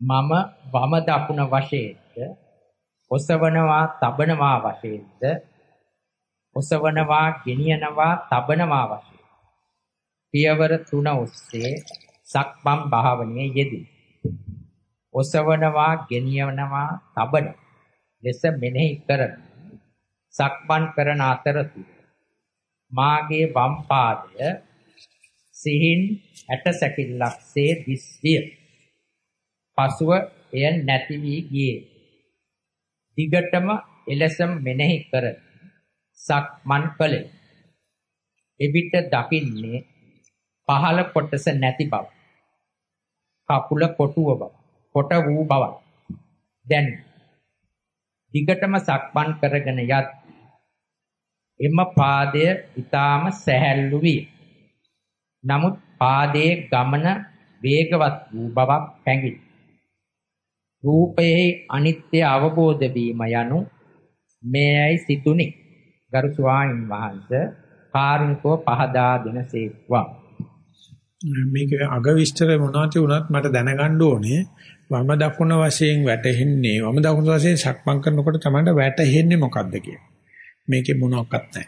මම වම දකුණ වශයෙන්ද ඔසවනවා තබනවා වශයෙන්ද ඔසවනවා ගෙනියනවා තබනවා වශයෙන් පියවර තුන ඔස්සේ සක්මන් භාවනයේ යෙදී ඔසවනවා ගෙනියනවා තබන ලෙස මෙනෙහි කරන සක්මන් කරන අතරතුර මාගේ වම් පාදය සිහින් ඇට සැකිල්ලක්සේ දිස්විය. පසුව එය නැති වී ගියේ. දිගටම එලෙසම මෙනෙහි කර සක්මන් කළේ. එවිට දකින්නේ පහළ කොටස නැති බව. කකුල කොටුව බව. කොට වූ බව. දැන් දිගටම සක්මන් කරගෙන යත් එම පාදය ඊටාම සැහැල්ලු විය. නමුත් පාදයේ ගමන වේගවත් වූ බවක් පැඟිණි. රූපයේ අනිත්‍ය අවබෝධ වීම යනු මේයි සිතුනි. ගරු ස්වාමීන් වහන්සේ කාරුණිකව පහදා දෙනසේක්වා. මේක අග විස්තර මොනවද වුණත් මට දැනගන්න ඕනේ වම දකුණ වශයෙන් වැටෙන්නේ වම දකුණ වශයෙන් සක්මන් කරනකොට තමයි වැටෙන්නේ මොකද්ද කියලා. මේකේ මොනවත් නැහැ.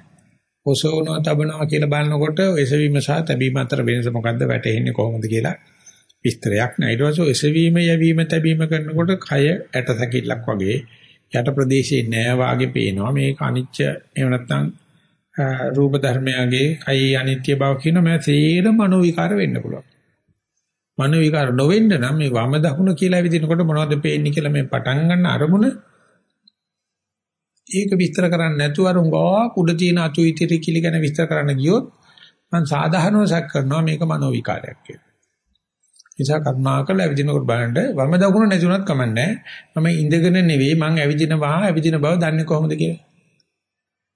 ඔසවනවා තබනවා කියලා බලනකොට එසවීම සහ තැබීම අතර වෙනස මොකද්ද වැටෙන්නේ කොහොමද කියලා විස්තරයක් නැහැ. ඊට පස්සේ එසවීම යැවීම තැබීම කරනකොට කය ඇට සැකිල්ලක් වගේ යට ප්‍රදේශේ නෑ වාගේ පේනවා. මේක අනිච්ච එහෙම නැත්නම් රූප ධර්මයගේ කයි අනිත්‍ය බව කියන මේ තේරම මනෝ විකාර වෙන්න පුළුවන්. මනෝ විකාර නොවෙන්න නම් මේ වම දකුණ කියලා විදිනකොට මොනවද පේන්නේ කියලා මේ පටන් ගන්න අරමුණ ඒක විස්තර කරන්නේ නැතුව අර උංගා කුඩ තියෙන අතු ඉතිරි කිලි ගැන විස්තර කරන්න ගියොත් මම සාධාරණව සැක කරනවා මේක මනෝ විකාරයක් කියලා. නිසා කරුණාකර ඇවිදිනකොට බලන්න වම දකුණ නැතුණත් කමන්නේ මම ඉඳගෙන නෙවෙයි මං ඇවිදිනවා ඇවිදින බව දන්නේ කොහොමද කියලා.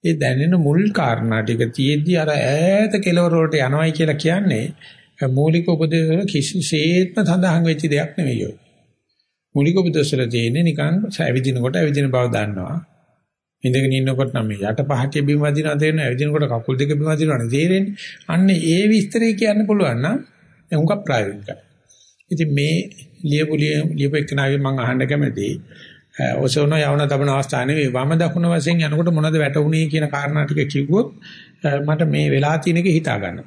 ඒ දැනෙන මුල් කාරණා ටික තියෙද්දි අර ඈත කෙලවර වලට යනවයි කියලා කියන්නේ මූලික උපදේශ වල කිසිසේත්ම සඳහන් වෙච්ච දෙයක් නෙවෙයි ඔය. මූලික උපදේශ වල තියෙන්නේ නිකන් ඇවිදිනකොට ඇවිදින බව දන්නවා. ඉඳගෙන ඉන්නකොට නම් මේ යට පහට බිම වදිනවා තේරෙනවා ඇවිදිනකොට කකුල් දෙක බිම වදිනවනේ තේරෙන්නේ අන්න ඒ විස්තරය කියන්න පුළුවන් නම් එහුඟ ප්‍රායෝගිකයි ඉතින් මේ ලියපු ලියපු එක්කනාගේ මම අහන්න කැමතියි ඔසවන යවන තබන අවස්ථාවේ නෙවෙයි වම දකුණ වශයෙන් යනකොට මොනවද වැටුනේ කියන කාරණා ටික කිව්වොත් මට මේ වෙලා තියෙන එක හිතා ගන්න.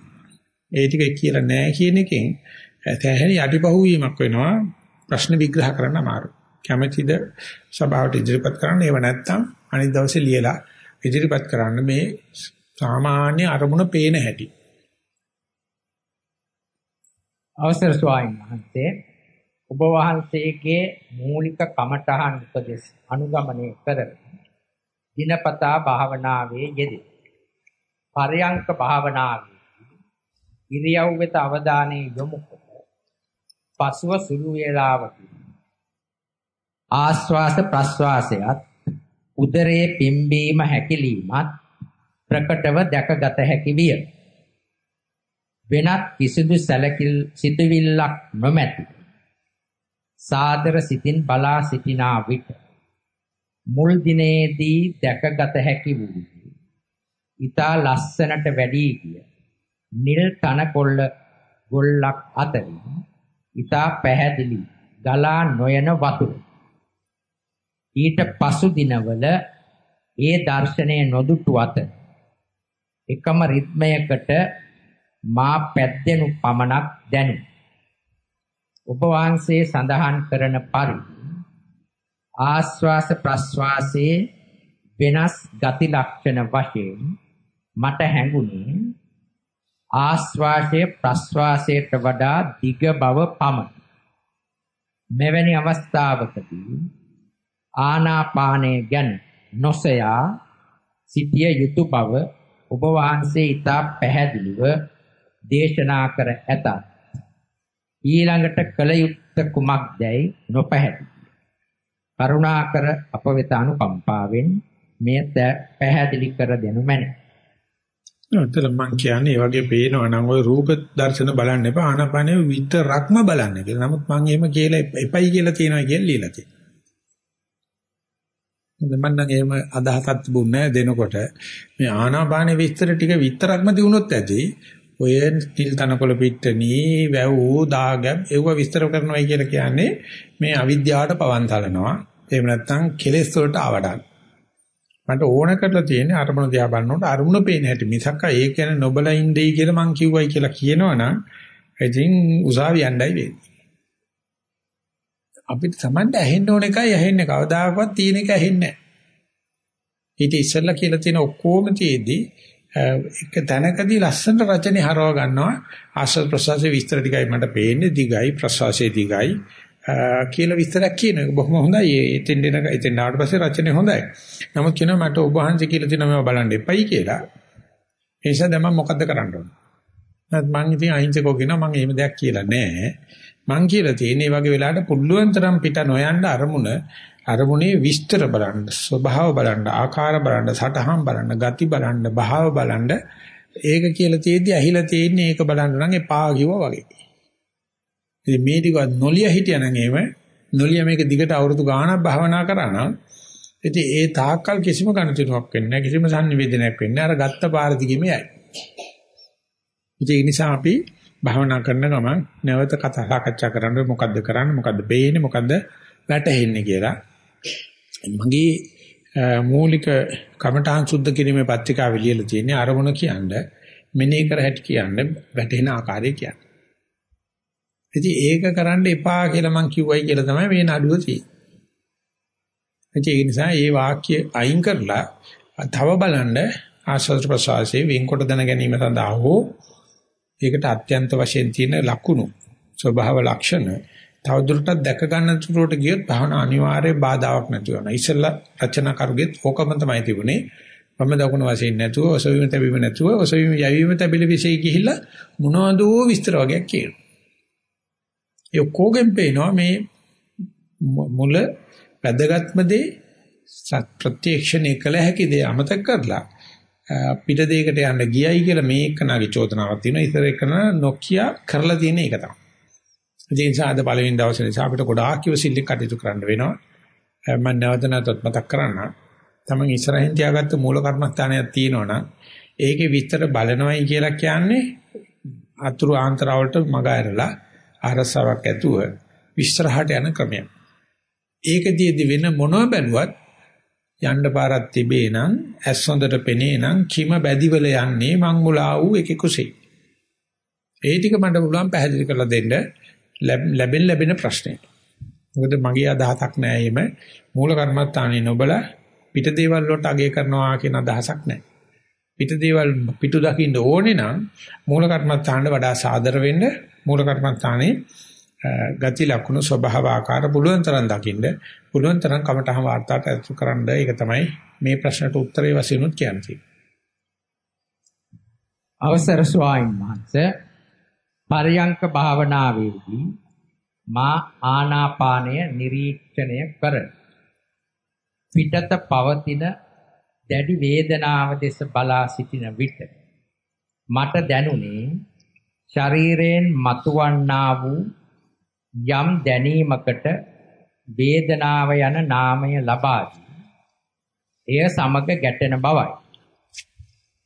ඒ ටික කියලා නැහැ කියන එකෙන් තැහැරි යටිපහුවීමක් වෙනවා ප්‍රශ්න විග්‍රහ කරන්න අමාරුයි. කැමැතිද සභාවට ඉදිරිපත් කරන්න ඒව නැත්තම් අනිත් දවසේ ලියලා ඉදිරිපත් කරන්න මේ සාමාන්‍ය අරමුණ පේන හැටි. අවසර ස්වාමීන් වහන්සේ ඔබ වහන්සේගේ මූලික කමඨහන් උපදෙස් අනුගමනය කර දිනපතා භාවනාවේ යෙදේ. පරයන්ක භාවනාවේ ඉරියව් වෙත අවධානය යොමු කොට පසුව සුළු වේලාවකින් ආශ්වාස ප්‍රශ්වාසයත් උදරයේ පිම්බීම හැකිලීමත් ප්‍රකටව දැකගත හැකි විය. වෙනත් කිසිදු සැලකිල් සිතවිල්ලක් නොමැති. සාදර සිතින් බලා සිටිනා විට මුල් දිනේදී දැකගත හැකි වූ ඊතා ලස්සනට වැඩි ගිය නිල් තනකොළ ගොල්ලක් අතරින් ඊතා පැහැදිලි ගලා නොයන වතුර ඊට පසු දිනවල ඒ දර්ශනය නොදුටු අත එකම රිද්මයකට මා පැද්දෙනු පමණක් දැනු. ඔබ වහන්සේ සඳහන් කරන පරිදි ආස්වාස ප්‍රස්වාසයේ වෙනස් ගති ලක්ෂණ වශයෙන් මට හැඟුණේ ආස්වාසය ප්‍රස්වාසයට වඩා දිග බව පමණි. මෙවැනි අවස්ථාවකදී ආනාපානය ගැන නොසයා සිටිය යුතු බව ඔබ වහන්සේ ඉතා පැහැදිලිව දේශනා කර ඇත. ඊළඟට කල යුත්තේ කුමක්දයි නොපැහැදිලි. කරුණාකර අප වෙත අනුකම්පාවෙන් මෙය පැහැදිලි කර දෙනු මැනවි. අතල මං කියන්නේ ඒ වගේ පේනවා නම් ওই රූප දර්ශන බලන්න එපා ආනපනේ විතරක්ම බලන්න කියලා. නමුත් මං එහෙම කියලා එපයි කියලා තියෙනවා කියලා ලියලා තියෙනවා. මම නම් එහෙම අදහසක් තිබුණේ නැහැ දෙනකොට මේ ආනාපාන විස්තර ටික විතරක්ම දිනුනොත් ඇති ඔය තිල් තනකොළ පිට්ටනී වැව් දාගැබ් ඒව විස්තර කරනවායි කියලා කියන්නේ මේ අවිද්‍යාවට පවන් තලනවා. එහෙම නැත්නම් කෙලෙස් වලට ආවඩන. මට ඕන කරලා තියෙන්නේ අරමුණ දිහා බලනකොට අරමුණ පේන හැටි මිසක් ඒ කියන්නේ නොබල ඉඳී කියලා මං කිව්වයි කියලා කියනවනම් ඉතින් උසාවි යන්නයි වෙන්නේ. අපිට සමන්ට ඇහෙන්න ඕන එකයි ඇහෙන්නේ කවදාකවත් තියෙන එක ඇහෙන්නේ නැහැ. ඊට ඉස්සෙල්ලා කියලා තියෙන ඔක්කොම තියේදී එක තැනකදී ලස්සනට රචනේ හරව ගන්නවා ආශ්‍රද ප්‍රසවාසයේ විස්තර ටිකයි මට පේන්නේ දිගයි ප්‍රසවාසයේ දිගයි කියලා විස්තරයක් කියන එක බොහොම හොඳයි. එතෙන් දෙන එතෙන් ආවට පස්සේ රචනය හොඳයි. නමුත් කියනවා මට ඔබ වහන්සේ කියලා තියෙනවා මේවා බලන්න එපයි කියලා. ඒ නිසා දැන් මම මොකද්ද කරන්න ඕන? නැත්නම් මං ඉතින් අහිංසකෝ කියනවා මං එහෙම දෙයක් කියලා නෑ. මං කියලා තියෙන්නේ මේ වගේ වෙලාවට පුළුවන් තරම් පිට නොයන්න අරමුණ අරමුණේ විස්තර බලන්න, ස්වභාව බලන්න, ආකාර බලන්න, සටහන් බලන්න, ගති බලන්න, භාව බලන්න ඒක කියලා තියෙද්දි ඇහිලා තියෙන්නේ ඒක බලන්න නම් එපා කිව්වා වගේ. ඉතින් මේ ටික නොලිය හිටියනම් එහෙම නොලිය මේක දිගට අවුරුදු ගාණක් භාවනා කරා නම් ඉතින් ඒ තාක්කල් කිසිම ගණතුණක් වෙන්නේ නැහැ කිසිම sannivedanayak වෙන්නේ අර ගත්ත පාර දිගෙම යයි. ඒ නිසා අපි භාවනා කරන ගමන් නැවත කතා සාකච්ඡා කරන්න මොකද්ද කරන්නේ මොකද්ද බේන්නේ මොකද්ද වැටෙන්නේ කියලා. මගේ මූලික කමඨාන් සුද්ධ කිරීමේ පත්‍රිකාව ලියලා තියෙන්නේ අරමුණ කියන්නේ මෙනේ කර හැටි කියන්නේ වැටෙන ආකාරය කියන්නේ. ඉතින් ඒක කරන්න එපා කියලා මං කිව්වයි කියලා තමයි මේ නඩුව තියෙන්නේ. ඒ නිසා මේ වාක්‍ය අයින් කරලා තව බලන්න ආස්වාද ප්‍රසවාසයේ වෙන්කොට දැන ගැනීම සඳහා හෝ ඒකට අත්‍යන්ත වශයෙන් තියෙන ලකුණු ස්වභාව ලක්ෂණ තවදුරටත් දැක ගන්න තුරට ගියොත් භාවනා අනිවාර්යයෙන් බාධාවක් නැති වෙනවා. ඉස්සෙල්ලා රචනා කරුගෙත් ඕකම තමයි තිබුණේ. වම දකුණ වශයෙන් නැතුව ඔසවීම තැබීම නැතුව ඔසවීම යැවීම තැබිලි විශේෂ ගිහිල්ලා මොනවදෝ විස්තර වගේක් කියනවා. ඒ ඔක්කොගෙන් පේනවා මේ මුල වැදගත්ම දේ ප්‍රත්‍යක්ෂණය කළ හැකි දේ අමතක කරලා පිට දෙයකට යන්න ගියයි කියලා මේ එකනාගේ චෝදනාවක් තියෙනවා. ඉතර එකන නොකිය කරලා තියෙන එක තමයි. ඒ නිසා අද පළවෙනි දවසේ නිසා අපිට ගොඩාක් ඉවසිල්ලෙන් කටයුතු කරන්න වෙනවා. මම නැවත නැවතත් මතක් කරන්න. තමන් ඉස්සරහින් තියාගත්ත මූල කර්මස්ථානයක් තියෙනවනම් ඒකේ විස්තර බලනවයි කියලා කියන්නේ අතුරු ආන්තරවලට මග ඇරලා අරසාවක් ඇතුව විස්තරහට යන ක්‍රමයක්. ඒකදීදී වෙන මොනව බැලුවත් යන්න පාරක් තිබේ නම් ඇස් හොඳට පෙනේ නම් කිම බැදිවල යන්නේ මං මුලා වූ එකේ කුසෙයි. ඒ ටික මට පුළුවන් පැහැදිලි කරලා දෙන්න ලැබෙන ලැබෙන ප්‍රශ්නේ. මොකද මගේ අදහසක් නෑ එහෙම මූල කර්මත්තානේ නොබල පිට දේවල් වලට අගය කරනවා කියන අදහසක් නෑ. පිට දේවල් පිටු දකින්න ඕනේ නම් මූල කර්මත්තාන්ට වඩා සාදර වෙන්න මූල කර්මස්ථානේ ගති ලක්ෂණ ස්වභාව ආකාර පුළුවන් තරම් දකින්න පුළුවන් තරම් කමටහම වාර්තාට ඇතුළු කරන්න ඒක තමයි මේ ප්‍රශ්නට උත්තරේ වශයෙන් උත් කියන්නේ. අවසර ස්වාමීන් වහන්සේ පරයන්ක භාවනාවේදී මා ආනාපානය නිරීක්ෂණය කර පිටත පවතින දැඩි වේදනාව දෙස බලා සිටින විට මට දැනුනේ ශරීරයෙන් මතුවන්නා වූ යම් දැනීමකට වේදනාව යන නාමය ලබා එය සමග ගැටෙන බවයි.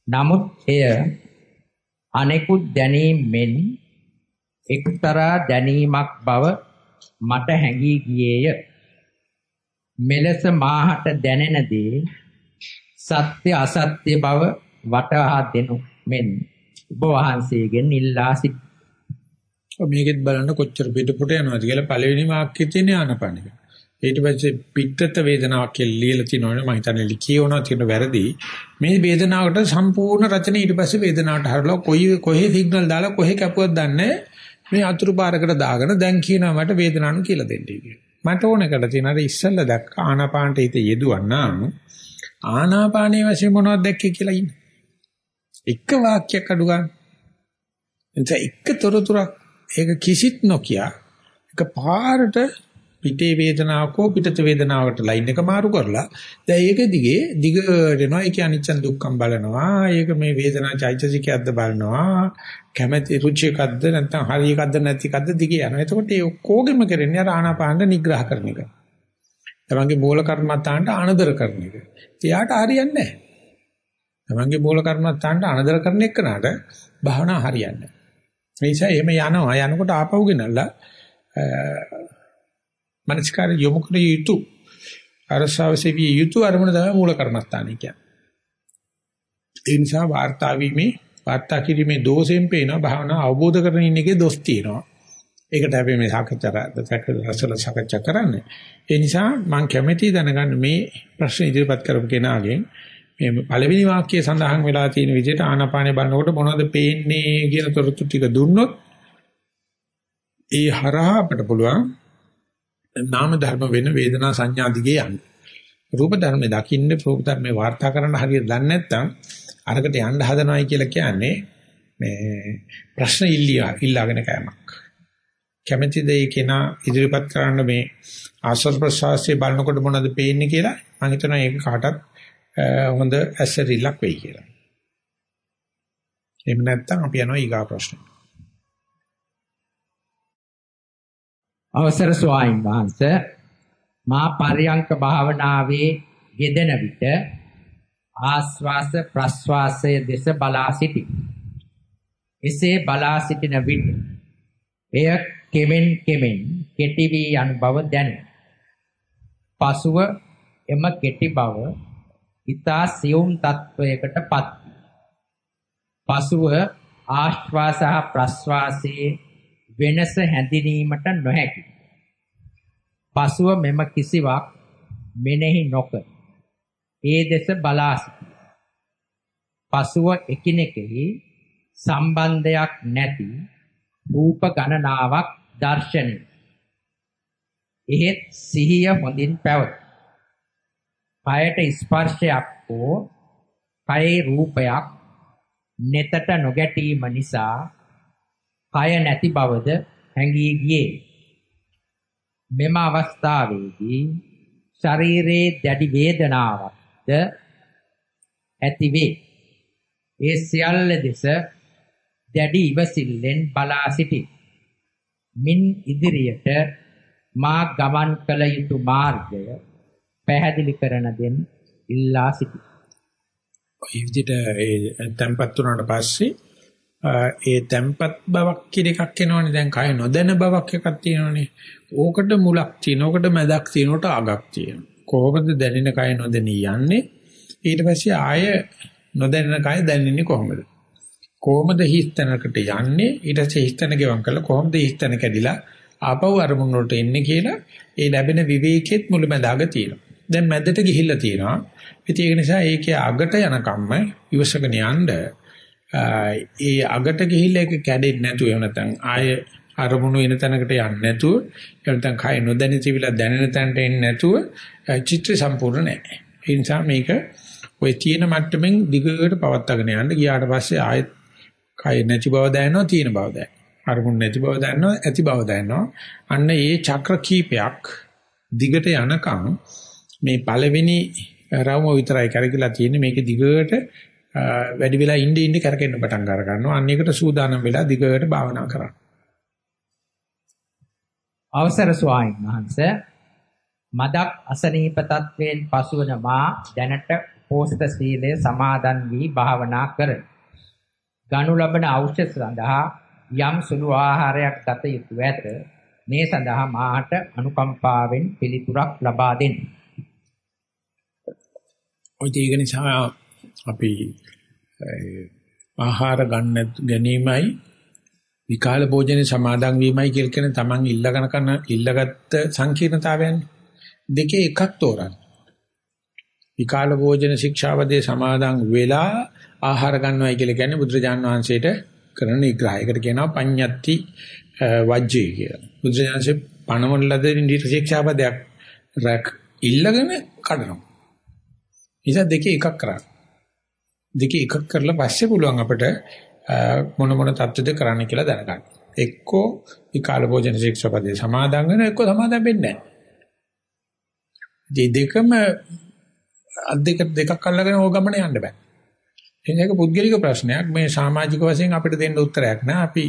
නමුත් එය අනෙකුත් දැනීම් මෙන් එක්තරා දැනීමක් බව මට හැඟී ගියේය. මෙලෙස මාහට දැනෙන දේ සත්‍ය අසත්‍ය බව වටහා දෙනු මෙන් ඔබ වහන්සේගෙන් ඉල්ලා සිටිනවා. මේකෙත් බලන්න කොච්චර පිටපොට යනවද කියලා පළවෙනි වාක්‍යයේ තියෙන ආනපනික. ඊට පස්සේ පිටත වේදනාවක් කියලා ලියලා තිනවනේ මම හිතන්නේ ලිකියවනවා තියෙන වැරදි. මේ වේදනාවට සම්පූර්ණ රචනය ඊට පස්සේ වේදනාවට හරලා කොයි කොහේ සිග්නල් දාලා කොහේ කැපුවක් දන්නේ මේ අතුරු පාරකට දාගෙන දැන් කියනවා මට වේදනාවක් කියලා දෙන්නයි කියලා. මට ඕනකට තියෙන අර ඉස්සල්ලා දැක්ක ආනාපානට හිත යෙදුවන්නම් ආනාපානයේ වශයෙන් මොනවද දැක්කේ කියලා ඉන්න. එක වාක්‍යයක් අඩු ගන්න. එතන එක තොරතුරක් ඒක කිසිත් නොකිය එක පාරට පිටේ වේදනාවකෝ පිටත වේදනාවකට ලයින් එක මාරු කරලා දැන් ඒක දිගේ දිගට යනවා ඒක අනිච්ච දුක්ඛම් බලනවා. ඒක මේ වේදනා චෛතසිකයක්ද බලනවා. කැමැති රුචියකක්ද නැත්නම් හරියකක්ද නැතිකක්ද දිගේ යනවා. එතකොට ඒ ඔක්කොගෙම කරන්නේ අර ආනාපාන නිග්‍රහ කරන එක. තමන්ගේ මූල කර්මත්තාන්ට අනදර කරන එක. එයාට හරියන්නේ නැහැ. තමන්ගේ මූල කර්මස්ථානට අනදර කරන එකනට භාවනා හරියන්නේ. ඒ නිසා එහෙම යනවා. යනකොට ආපහු ගෙනල්ලා මනස්කාර යොමු කළ යුතු අරසාවසෙවිය යුතු අරමුණ තමයි මූල කර්මස්ථානය කියන්නේ. ඒ නිසා වාර්තා වීමේ වාර්තා කිරීමේ දෝෂයෙන් පේන භාවනා අවබෝධ කරගෙන ඉන්න එකේ දොස් තියෙනවා. ඒකට අපි මේ සාකච්ඡා රසල සාකච්ඡා කරන්නේ. ඒ නිසා මම කැමැති දැනගන්න මේ ප්‍රශ්න ඉදිරිපත් කරපු කෙනාගෙන් මේ පළවෙනි වාක්‍යයේ සඳහන් වෙලා තියෙන විදිහට ආනාපානේ බලනකොට මොනවද පේන්නේ කියන තොරතුරු ටික දුන්නොත් ඒ හරහා අපිට පුළුවන් නාම ධර්ම වෙන වේදනා සංඥා දිගේ යන්න. රූප ධර්මේ දකින්න රූප ධර්මේ වාර්තා කරන්න හරියට දන්නේ නැත්නම් අරකට යන්න හදනවයි කියලා කියන්නේ මේ ප්‍රශ්න ඉල්ලියා ඉල්ලාගෙන කෑමක්. කැමැතිද ඒ කෙනා ඉදිරිපත් කරන්න මේ ආස්වාද ප්‍රසවාසයේ බලනකොට මොනවද පේන්නේ කියලා මම හිතනවා ඒක කාටත් හොඳ ඇසරිලක් වෙයි කියලා. එහෙම නැත්නම් අපි යනවා ඊගා ප්‍රශ්න. අවසර ස්වාමීන් වහන්සේ මා පරියංක භාවනාවේ යෙදෙන විට ආස්වාස ප්‍රස්වාසයේ දෙස බලා සිටි. එසේ බලා සිටින විට එය කෙමෙන් කෙමෙන් කෙටි වී යන බව දැනේ. පසුව එම කෙටි බව ඊතා සියුම් තත්වයකටපත්. පසුව ආශ්වාස ප්‍රස්වාසයේ වෙනස හැඳිනීමට නොහැකි. පසුව මෙම කිසිවක් මෙනෙහි නොකර ඒ දෙස බලා සිටී. පසුව එකිනෙකෙහි සම්බන්ධයක් නැති රූප ගණනාවක් දර්ශනය. එහෙත් සිහිය හොඳින් පැවත. කයට ස්පර්ශයක් හෝ කයේ රූපයක් neතට නොගැටීම නිසා කය නැති බවද හැඟී ගියේ. මෙම අවස්ථාවේදී ශරීරයේ දැඩි වේදනාවක්ද ඇතිවේ. ඒ සියල්ල දෙස දැඩි ඉවසිල්ලෙන් බලා සිටි. මින් ඉදිරියට මා ගමන් කළ යුතු මාර්ගය පැහැදිලි කරන දෙන් ඉල්ලා සිටි. ඔය විදිහට ඒ tempat උනාට පස්සේ ඒ tempat බවක් කියන එකක් එනවනේ. දැන් කය නොදැන බවක් එකක් තියෙනවනේ. ඕකට මුලක් තියෙන ඕකට මැදක් තියෙන ඕකට අගක් තියෙන. කොහොමද දැනෙන කය නොදැනී යන්නේ? ඊට පස්සේ ආය නොදැනෙන කය දැනෙන්නේ කොහොමද? කොහොමද හිස්තැනකට යන්නේ? ඊට පස්සේ හිස්තැන ගෙවම් කරලා කොහොමද හිස්තැන කැඩිලා ආපහු අරමුණ වලට එන්නේ කියලා ඒ ලැබෙන විවේකෙත් මුලැමැදාග තියෙනවා. දැන් මැදට ගිහිල්ලා තියෙනවා. ඉතින් ඒක නිසා ඒකේ අගට යනකම්ම ඉවසගෙන යන්න ඒ අගට ගිහිල්ලා ඒක කැඩෙන්නේ නැතුව එහෙම නැත්නම් ආය අරමුණු වෙන තැනකට යන්නේ නැතුව එහෙම නැත්නම් කය නොදැනී තිබිලා දැනෙන තැනට එන්නේ නැතුව චිත්‍ර සම්පූර්ණ නැහැ. ඒ නිසා මේක ඔය තියෙන මට්ටමින් දිගට පවත්වාගෙන යන්න ගියාට පස්සේ ආයෙත් කය නැති බව දැනෙනවා තියෙන බව දැනෙනවා. අරමුණු නැති බව දැනෙනවා ඇති බව දැනෙනවා. අන්න ඒ චක්‍ර කීපයක් දිගට යනකම් මේ පළවෙනි රවුම විතරයි කරකිලා තියෙන්නේ මේක දිගට වැඩි වෙලා ඉඳ ඉඳ කරකෙන්න පටන් ගන්න ගන්නවා. අන්න ඒකට සූදානම් වෙලා දිගට භාවනා කරන්න. අවසර ස්වාමීන් වහන්සේ මදක් අසනීප තත්වයෙන් පසුවන මා දැනට පෝෂිත සීලය සමාදන් වී භාවනා කරමි. ගනු ලබන ඖෂධ සඳහා යම් සුළු ආහාරයක් ගත යුතු ඇත. මේ සඳහා මාට අනුකම්පාවෙන් පිළිතුරක් ලබා දෙන්න. ඔය ඒක නිසා අපි ආහාර ගන්න ගැනීමයි විකාල භෝජනේ සමාදන් වීමයි කියලා කියන තමන් ඉල්ලගෙන කරන ඉල්ලගත්ත සංකීර්ණතාවයන් දෙකේ එකක් තෝරන්න. විකාල භෝජන ශික්ෂාවදේ සමාදන් වෙලා ආහාර ගන්නවයි කියලා කියන්නේ බුදුරජාණන් වහන්සේට කරන නිග්‍රහයකට කියනවා පඤ්ඤත්ති වජ්ජේ කියලා. බුදුරජාණන්සේ පණවන ලද නිදි ශික්ෂාපදයක් රැක් ඉල්ලගෙන කඩනවා. නිසා දෙකේ එකක් කරන්න. දෙකේ එකක් කරලා පස්සේ පුළුවන් අපිට මොන මොන தත්ත්වද කරන්න කියලා දැනගන්න. එක්කෝ විකාල භෝජන ශික්ෂාපදේ සමාදන් වෙන එක්කෝ සමාදන් වෙන්නේ නැහැ. දෙකම අද්දෙක දෙකක් අල්ලගෙන ඕක ගමන යන්න බෑ. ඒක පුද්ගලික ප්‍රශ්නයක් මේ සමාජික වශයෙන් අපිට දෙන්න උත්තරයක් නෑ. අපි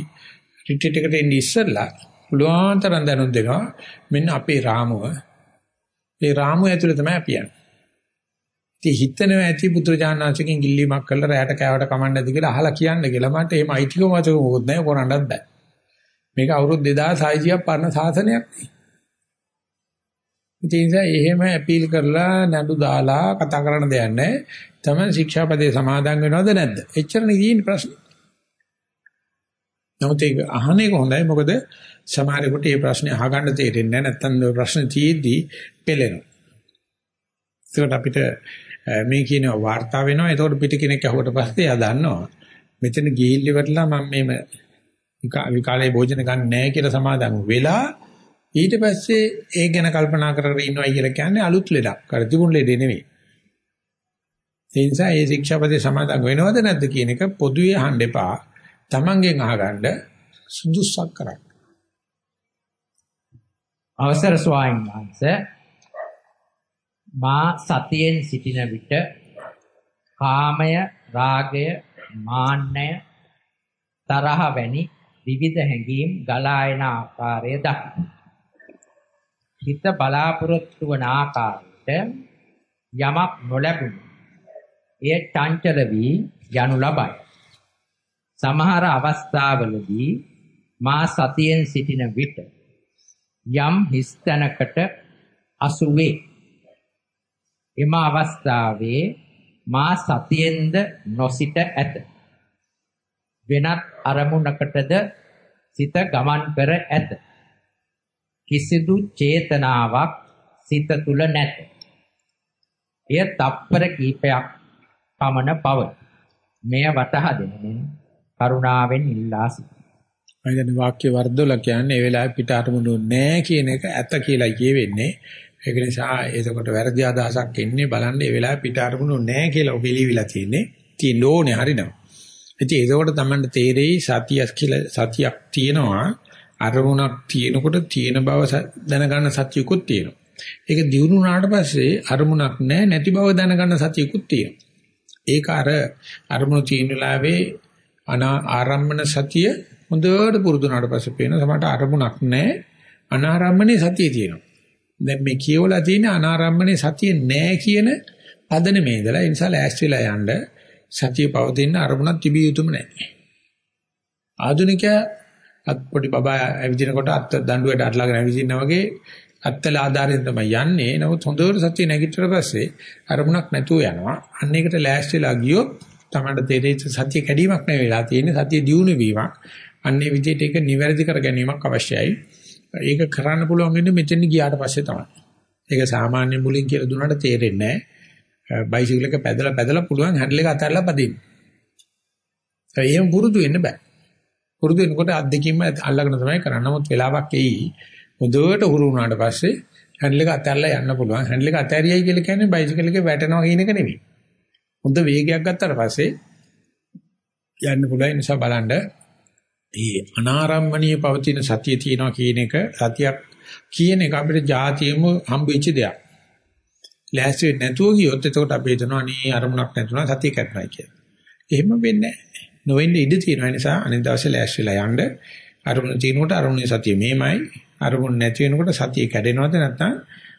රිට්‍රීට් එකට එන්නේ ඉස්සෙල්ලා පුළුවන් තරම් දැනුම් දෙනවා. මෙන්න අපේ රාමුව. ඒ රාමුව ඇතුලේ තමයි අපි යන්නේ. ඉතින් හිතනවා ඇති පුත්‍රජානනාංශකින් ගිල්ලීමක් කරලා රැයට කෑවට කමන්න නැති කියලා අහලා කියන්න කියලා මට එහෙම අයිතිකම මතක මොකොත් නැහැ කරන්නත් බෑ. මේක අවුරුදු 2600ක් පරණ සාසනයක් නේ. ඉතින් එහෙම අපීල් කරලා නඩු දාලා කතා කරන්න දෙයක් නැහැ. තමයි ශික්ෂාපදේ සමාදන් වෙනවද නැද්ද? එච්චරනේ තියෙන ප්‍රශ්නේ. නමුත් ඒක අහන එක හොඳයි මොකද සමහරෙකුට මේ ප්‍රශ්නේ අහගන්න තේරෙන්නේ නැහැ නැත්නම් ඔය ප්‍රශ්න තියෙද්දි පෙළෙනවා. ඒකට අපිට මේ කියන වාර්තා වෙනවා. එතකොට පිට කෙනෙක් අහුවට පස්සේ එයා දන්නවා. මෙතන ගිහිල්ල ඉවරලා මම මේ විකාලේ භෝජන ගන්න නැහැ කියලා සමාදන් වෙලා ඊට පස්සේ ඒ ගැන කල්පනා කර කර ඉන්නවයි කියලා කියන්නේ අලුත් ලෙඩක්. අර තිබුණු ලෙඩේ නෙවෙයි. ඒ නිසා මේ ශික්ෂාපදේ සමාදන් වෙනවද නැද්ද කියන එක පොදුවේ අහන්න එපා. Tamangen අහගන්න සුදුසුක් කරන්න. අවසර ස්වාමීන් වහන්සේ මා සතියෙන් සිටින විට කාමය රාගය මාන්නය තරහ වැනි විවිධ හැඟීම් ගලා එන ආකාරය දක්වයි. හිත බලාපොරොත්තු වන ආකාරයට යමක් නොලැබුණු එය චංචල වී යනු ලබයි. සමහර අවස්ථාවලදී මා සතියෙන් සිටින විට යම් හිස්තැනකට අසු වේ. එම අවස්ථාවේ මා සතියෙන්ද නොසිට ඇත. වෙනත් අරමුණකටද සිත ගමන් කර ඇත. කිසිදු චේතනාවක් සිත තුල නැත. එය තප්පර කීපයක් පමණ පවත. මෙය වටහා දෙනෙමින් කරුණාවෙන් ඉල්ලා සිටිනවා. මම කියන්නේ වාක්‍ය වර්ධවල කියන්නේ ඒ වෙලාවේ පිට අරමුණු නැහැ කියන එක ඇත්ත කියලා කියවෙන්නේ. ඒක නිසා එතකොට වැරදි අදහසක් එන්නේ බලන්න ඒ වෙලාවේ පිට අරමුණු නැහැ කියලා ඔබ එළිවිලා තියෙන්නේ. තියෙන්න ඕනේ හරිනවා. ඉතින් ඒකෝට තමයි තේරෙයි සතියක් කියලා සතියක් තියෙනවා අරමුණක් තියෙනකොට තියෙන බව දැනගන්න සතියකුත් තියෙනවා. ඒක දිනු වුණාට පස්සේ අරමුණක් නැහැ නැති බව දැනගන්න සතියකුත් තියෙනවා. ඒක අර අරමුණු තියෙන වෙලාවේ අනා ආරම්මන සතිය හොඳට පුරුදු වුණාට පස්සේ පේන සමහරට අරමුණක් නැහැ අනාරම්මනේ සතිය තියෙනවා. දැන් මේ කියවලා තියෙන අනාරම්මනේ සතිය නැහැ කියන පදනමේ ඉඳලා ඒ නිසා ලෑස්තිලා යන්න සතිය පවතින අරමුණක් තිබිය යුතුම නැහැ. ආධුනිකයා අත් පොඩි බබා ඇවිදිනකොට අත් දඬුවට අట్లගෙන ඇවිදිනා වගේ අත්තල ආධාරයෙන් තමයි යන්නේ. නමුත් හොඳට සතිය නැගිටතර පස්සේ අරමුණක් නැතුව යනවා. අන්න ඒකට ලෑස්තිලා ගියොත් තමයි තේරෙයි සතිය කැඩීමක් නෙවෙයි වෙලා තියෙන්නේ සතිය දියුණු වීමක්. අන්නේ විදිහට ඒක නිවැරදි කර ගැනීමක් අවශ්‍යයි. ඒක කරන්න පුළුවන් වෙන්නේ මෙතෙන් ගියාට පස්සේ තමයි. ඒක සාමාන්‍ය මුලින් කියලා දුන්නාට තේරෙන්නේ නැහැ. බයිසිකල් එක පැදලා පැදලා පුළුවන් හැන්ඩල් එක අතහැරලා පදින්න. ඒ එහෙම පුරුදු වෙන්න බෑ. පුරුදු වෙනකොට අත් දෙකින්ම අල්ලගෙන තමයි කරන්නේ. නමුත් වෙලාවක් එයි. හොඳට හුරු වුණාට පස්සේ හැන්ඩල් එක අතහැරලා යන්න පුළුවන්. හැන්ඩල් එක අතහැරියයි කියලා කියන්නේ බයිසිකල් එකේ වැටෙනවා කියන එක නෙවෙයි. හොඳ වේගයක් ගත්තාට පස්සේ යන්න පුළුවන් නිසා බලන්න ඒ අනාරම්මණීය පවතින සතිය තියනවා කියන එක සතියක් කියන එක අපිට જાතියෙම හම්බෙච්ච දෙයක්. ලෑස්ති නැතුව ගියොත් එතකොට අපි හිතනවා අනේ අරමුණක් නැතුණා සතිය කැඩුනා කියලා. එහෙම වෙන්නේ නැහැ. නොවෙන්න ඉඩ තියෙන නිසා අනිත් දවසේ ලෑස්තිලා යන්න අරමුණ තියෙනකොට අරමුණේ සතිය මේමයි අරමුණ නැති වෙනකොට සතිය කැඩෙනවද නැත්නම්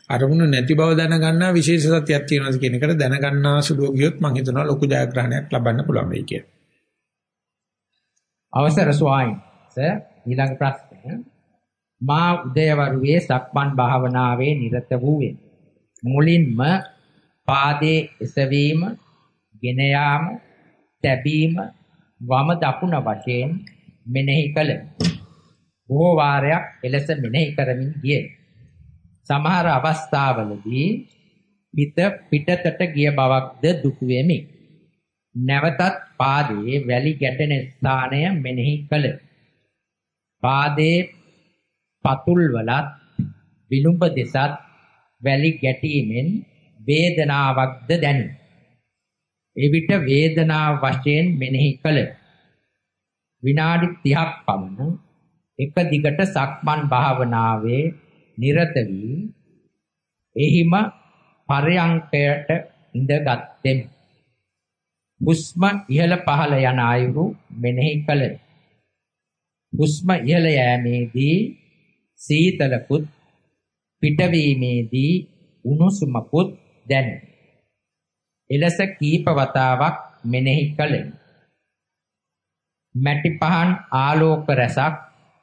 අරමුණ නැති බව දැනගන්නා විශේෂ සතියක් තියෙනවද කියන එකට දැනගන්නා සුළුව ගියොත් මම හිතනවා ලොකු ජයග්‍රහණයක් ලබන්න පුළුවන් වෙයි කියලා. අවසර ස්වාමීන් ඊළඟ ප්‍රශ්නය. මා උදයවරුවේ සක්මන් භාවනාවේ නිරත වූවේ මුලින්ම පාදයේ එසවීම ගෙන යාම තැබීම වම දකුණ වශයෙන් මෙනෙහි කළ බොහෝ වාරයක් එලෙස මෙනෙහි කරමින් ගියේ. සමහර අවස්ථාවලදී හිත පිටතට ගිය බවක්ද දුටු වෙමි. නැවතත් පාදයේ වැලි ගැටෙන ස්ථානය මෙනෙහි කළ. පාදයේ පතුල් වලත් විලුඹ දෙසත් වැලි ගැටීමෙන් වේදනාවක්ද දැනුනි. එවිට වේදනාව වශයෙන් මෙනෙහි කළ. විනාඩි 30ක් පමණ එක දිගට සක්මන් භාවනාවේ නිරත වී එහිම පරයන්කයට ඉඳගත්ෙමි. හුස්ම ඉහළ පහළ යන අයුරු මෙනෙහි කළ. හුස්ම ඉහළ යෑමේදී සීතලකුත් පිටවීමේදී උණුසුමකුත් දැනේ. එලෙස කීප වතාවක් මෙනෙහි කළෙමි. මැටි පහන් ආලෝක රසක්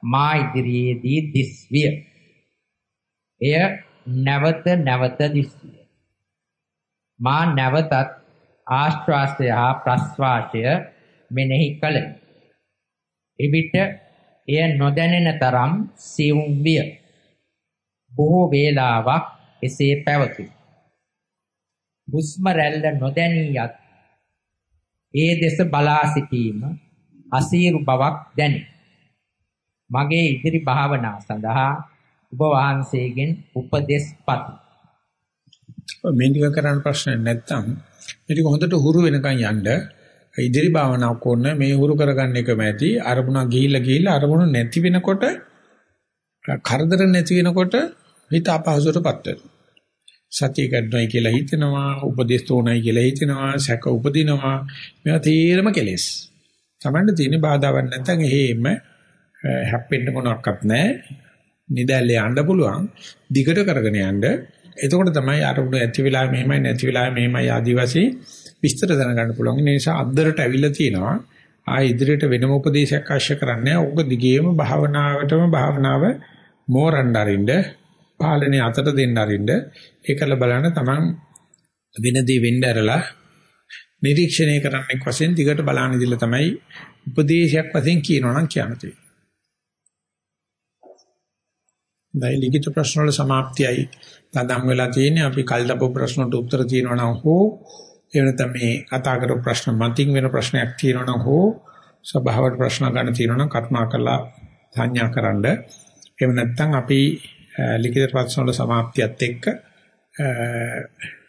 මා ඉදිරියේදී දිස්විය. එය නැවත නැවත දිස්විය. මා නැවතත් ආශ්වාසය හා ප්‍රශ්වාසය මෙනෙහි කළෙමි. එවිට එය නොදැනෙන තරම් සියුම් විය. බොහෝ වේලාවක් එසේ පැවතුණි. හුස්ම රැල්ල නොදැනියත් ඒ දෙස බලා සිටීම අසීරු බවක් දැනේ. මගේ ඉදිරි භාවනා සඳහා ඔබ වහන්සේගෙන් උපදෙස් පතමි. මේ ටික කරන්න ප්‍රශ්න නැත්නම් මේ ටික හොඳට හුරු වෙනකන් යන්න ඉදිරි භාවනාවක් ඕන මේ හුරු කරගන්න එකම ඇති අරමුණ ගිහිල්ලා ගිහිල්ලා අරමුණ නැති වෙනකොට කරදර නැති වෙනකොට හිත අපහසුටපත් වෙනවා. සතිය ගන්නවයි කියලා හිතෙනවා, උපදේශ තෝණයි කියලා හිතෙනවා, සැක උපදිනවා. මේවා තීරම කෙලෙස්. Tamanne තියෙන බාධාවක් නැත්නම් එහෙම හැප්පෙන්න මොනවත් නැහැ. නිදැල්ලේ යන්න පුළුවන්. දිගට කරගෙන යන්න. එතකොට තමයි අරමුණ ඇති වෙලාවෙ මෙහෙමයි නැති වෙලාවෙ මෙහෙමයි ආදිවාසී විස්තර දැනගන්න පුළුවන්. ඒ නිසා අද්දරට ඇවිල්ලා තියෙනවා. ආ ඉදිරියට වෙනම උපදේශයක් අවශ්‍ය කරන්නේ නැහැ. ඕක දිගේම භාවනාවටම භාවනාව මෝරන්න අරින්න පාලනේ අතට දෙන්න අරින්න ඒකල බලන්න තමන් වෙනදී වෙන්න ඇරලා නිරීක්ෂණය කරන්නෙක් වශයෙන් දිගට බලන්න ඉදිරිය තමයි උපදේශයක් වශයෙන් කියනවා නම් කියන්න දැන් ලිඛිත ප්‍රශ්න වල સમાප්තියයි තදම් වෙලා තියෙන්නේ අපි කල් දපු ප්‍රශ්නට උත්තර තියෙනවා නම් හෝ එවනත මේ කතා කරපු ප්‍රශ්න මතින් වෙන ප්‍රශ්නයක් තියෙනවා නම් හෝ සභාවට ප්‍රශ්න ගන්න තියෙනවා නම් කර්මා කළා සංඥා කරන්න එහෙම නැත්නම් අපි ලිඛිත ප්‍රශ්න වල સમાප්තියත් එක්ක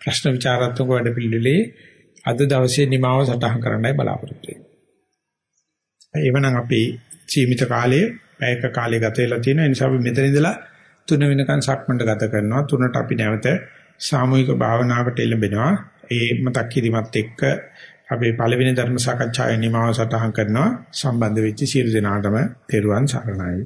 ප්‍රශ්න විචාරාත්මක වැඩ පිළිවිලේ අද දවසේ නිමාව සටහන් කරන්නයි බලාපොරොත්තු වෙන්නේ. එවනම් අපි සීමිත කාලයේ පැයක කාලය ගත වෙලා තියෙනවා. ඒ නිසා අපි මෙතන ඉඳලා තුන වෙනකන් සක්මන්ට ගත කරනවා. තුනට අපි නැවත සාමූහික භාවනාවට එළඹෙනවා. ඒ මතක් කිරීමත් එක්ක අපේ පළවෙනි ධර්ම සාකච්ඡාවේ නිමාව සටහන් කරනවා. සම්බන්ධ වෙච්ච සියලු දෙනාටම තෙරුවන් සරණයි.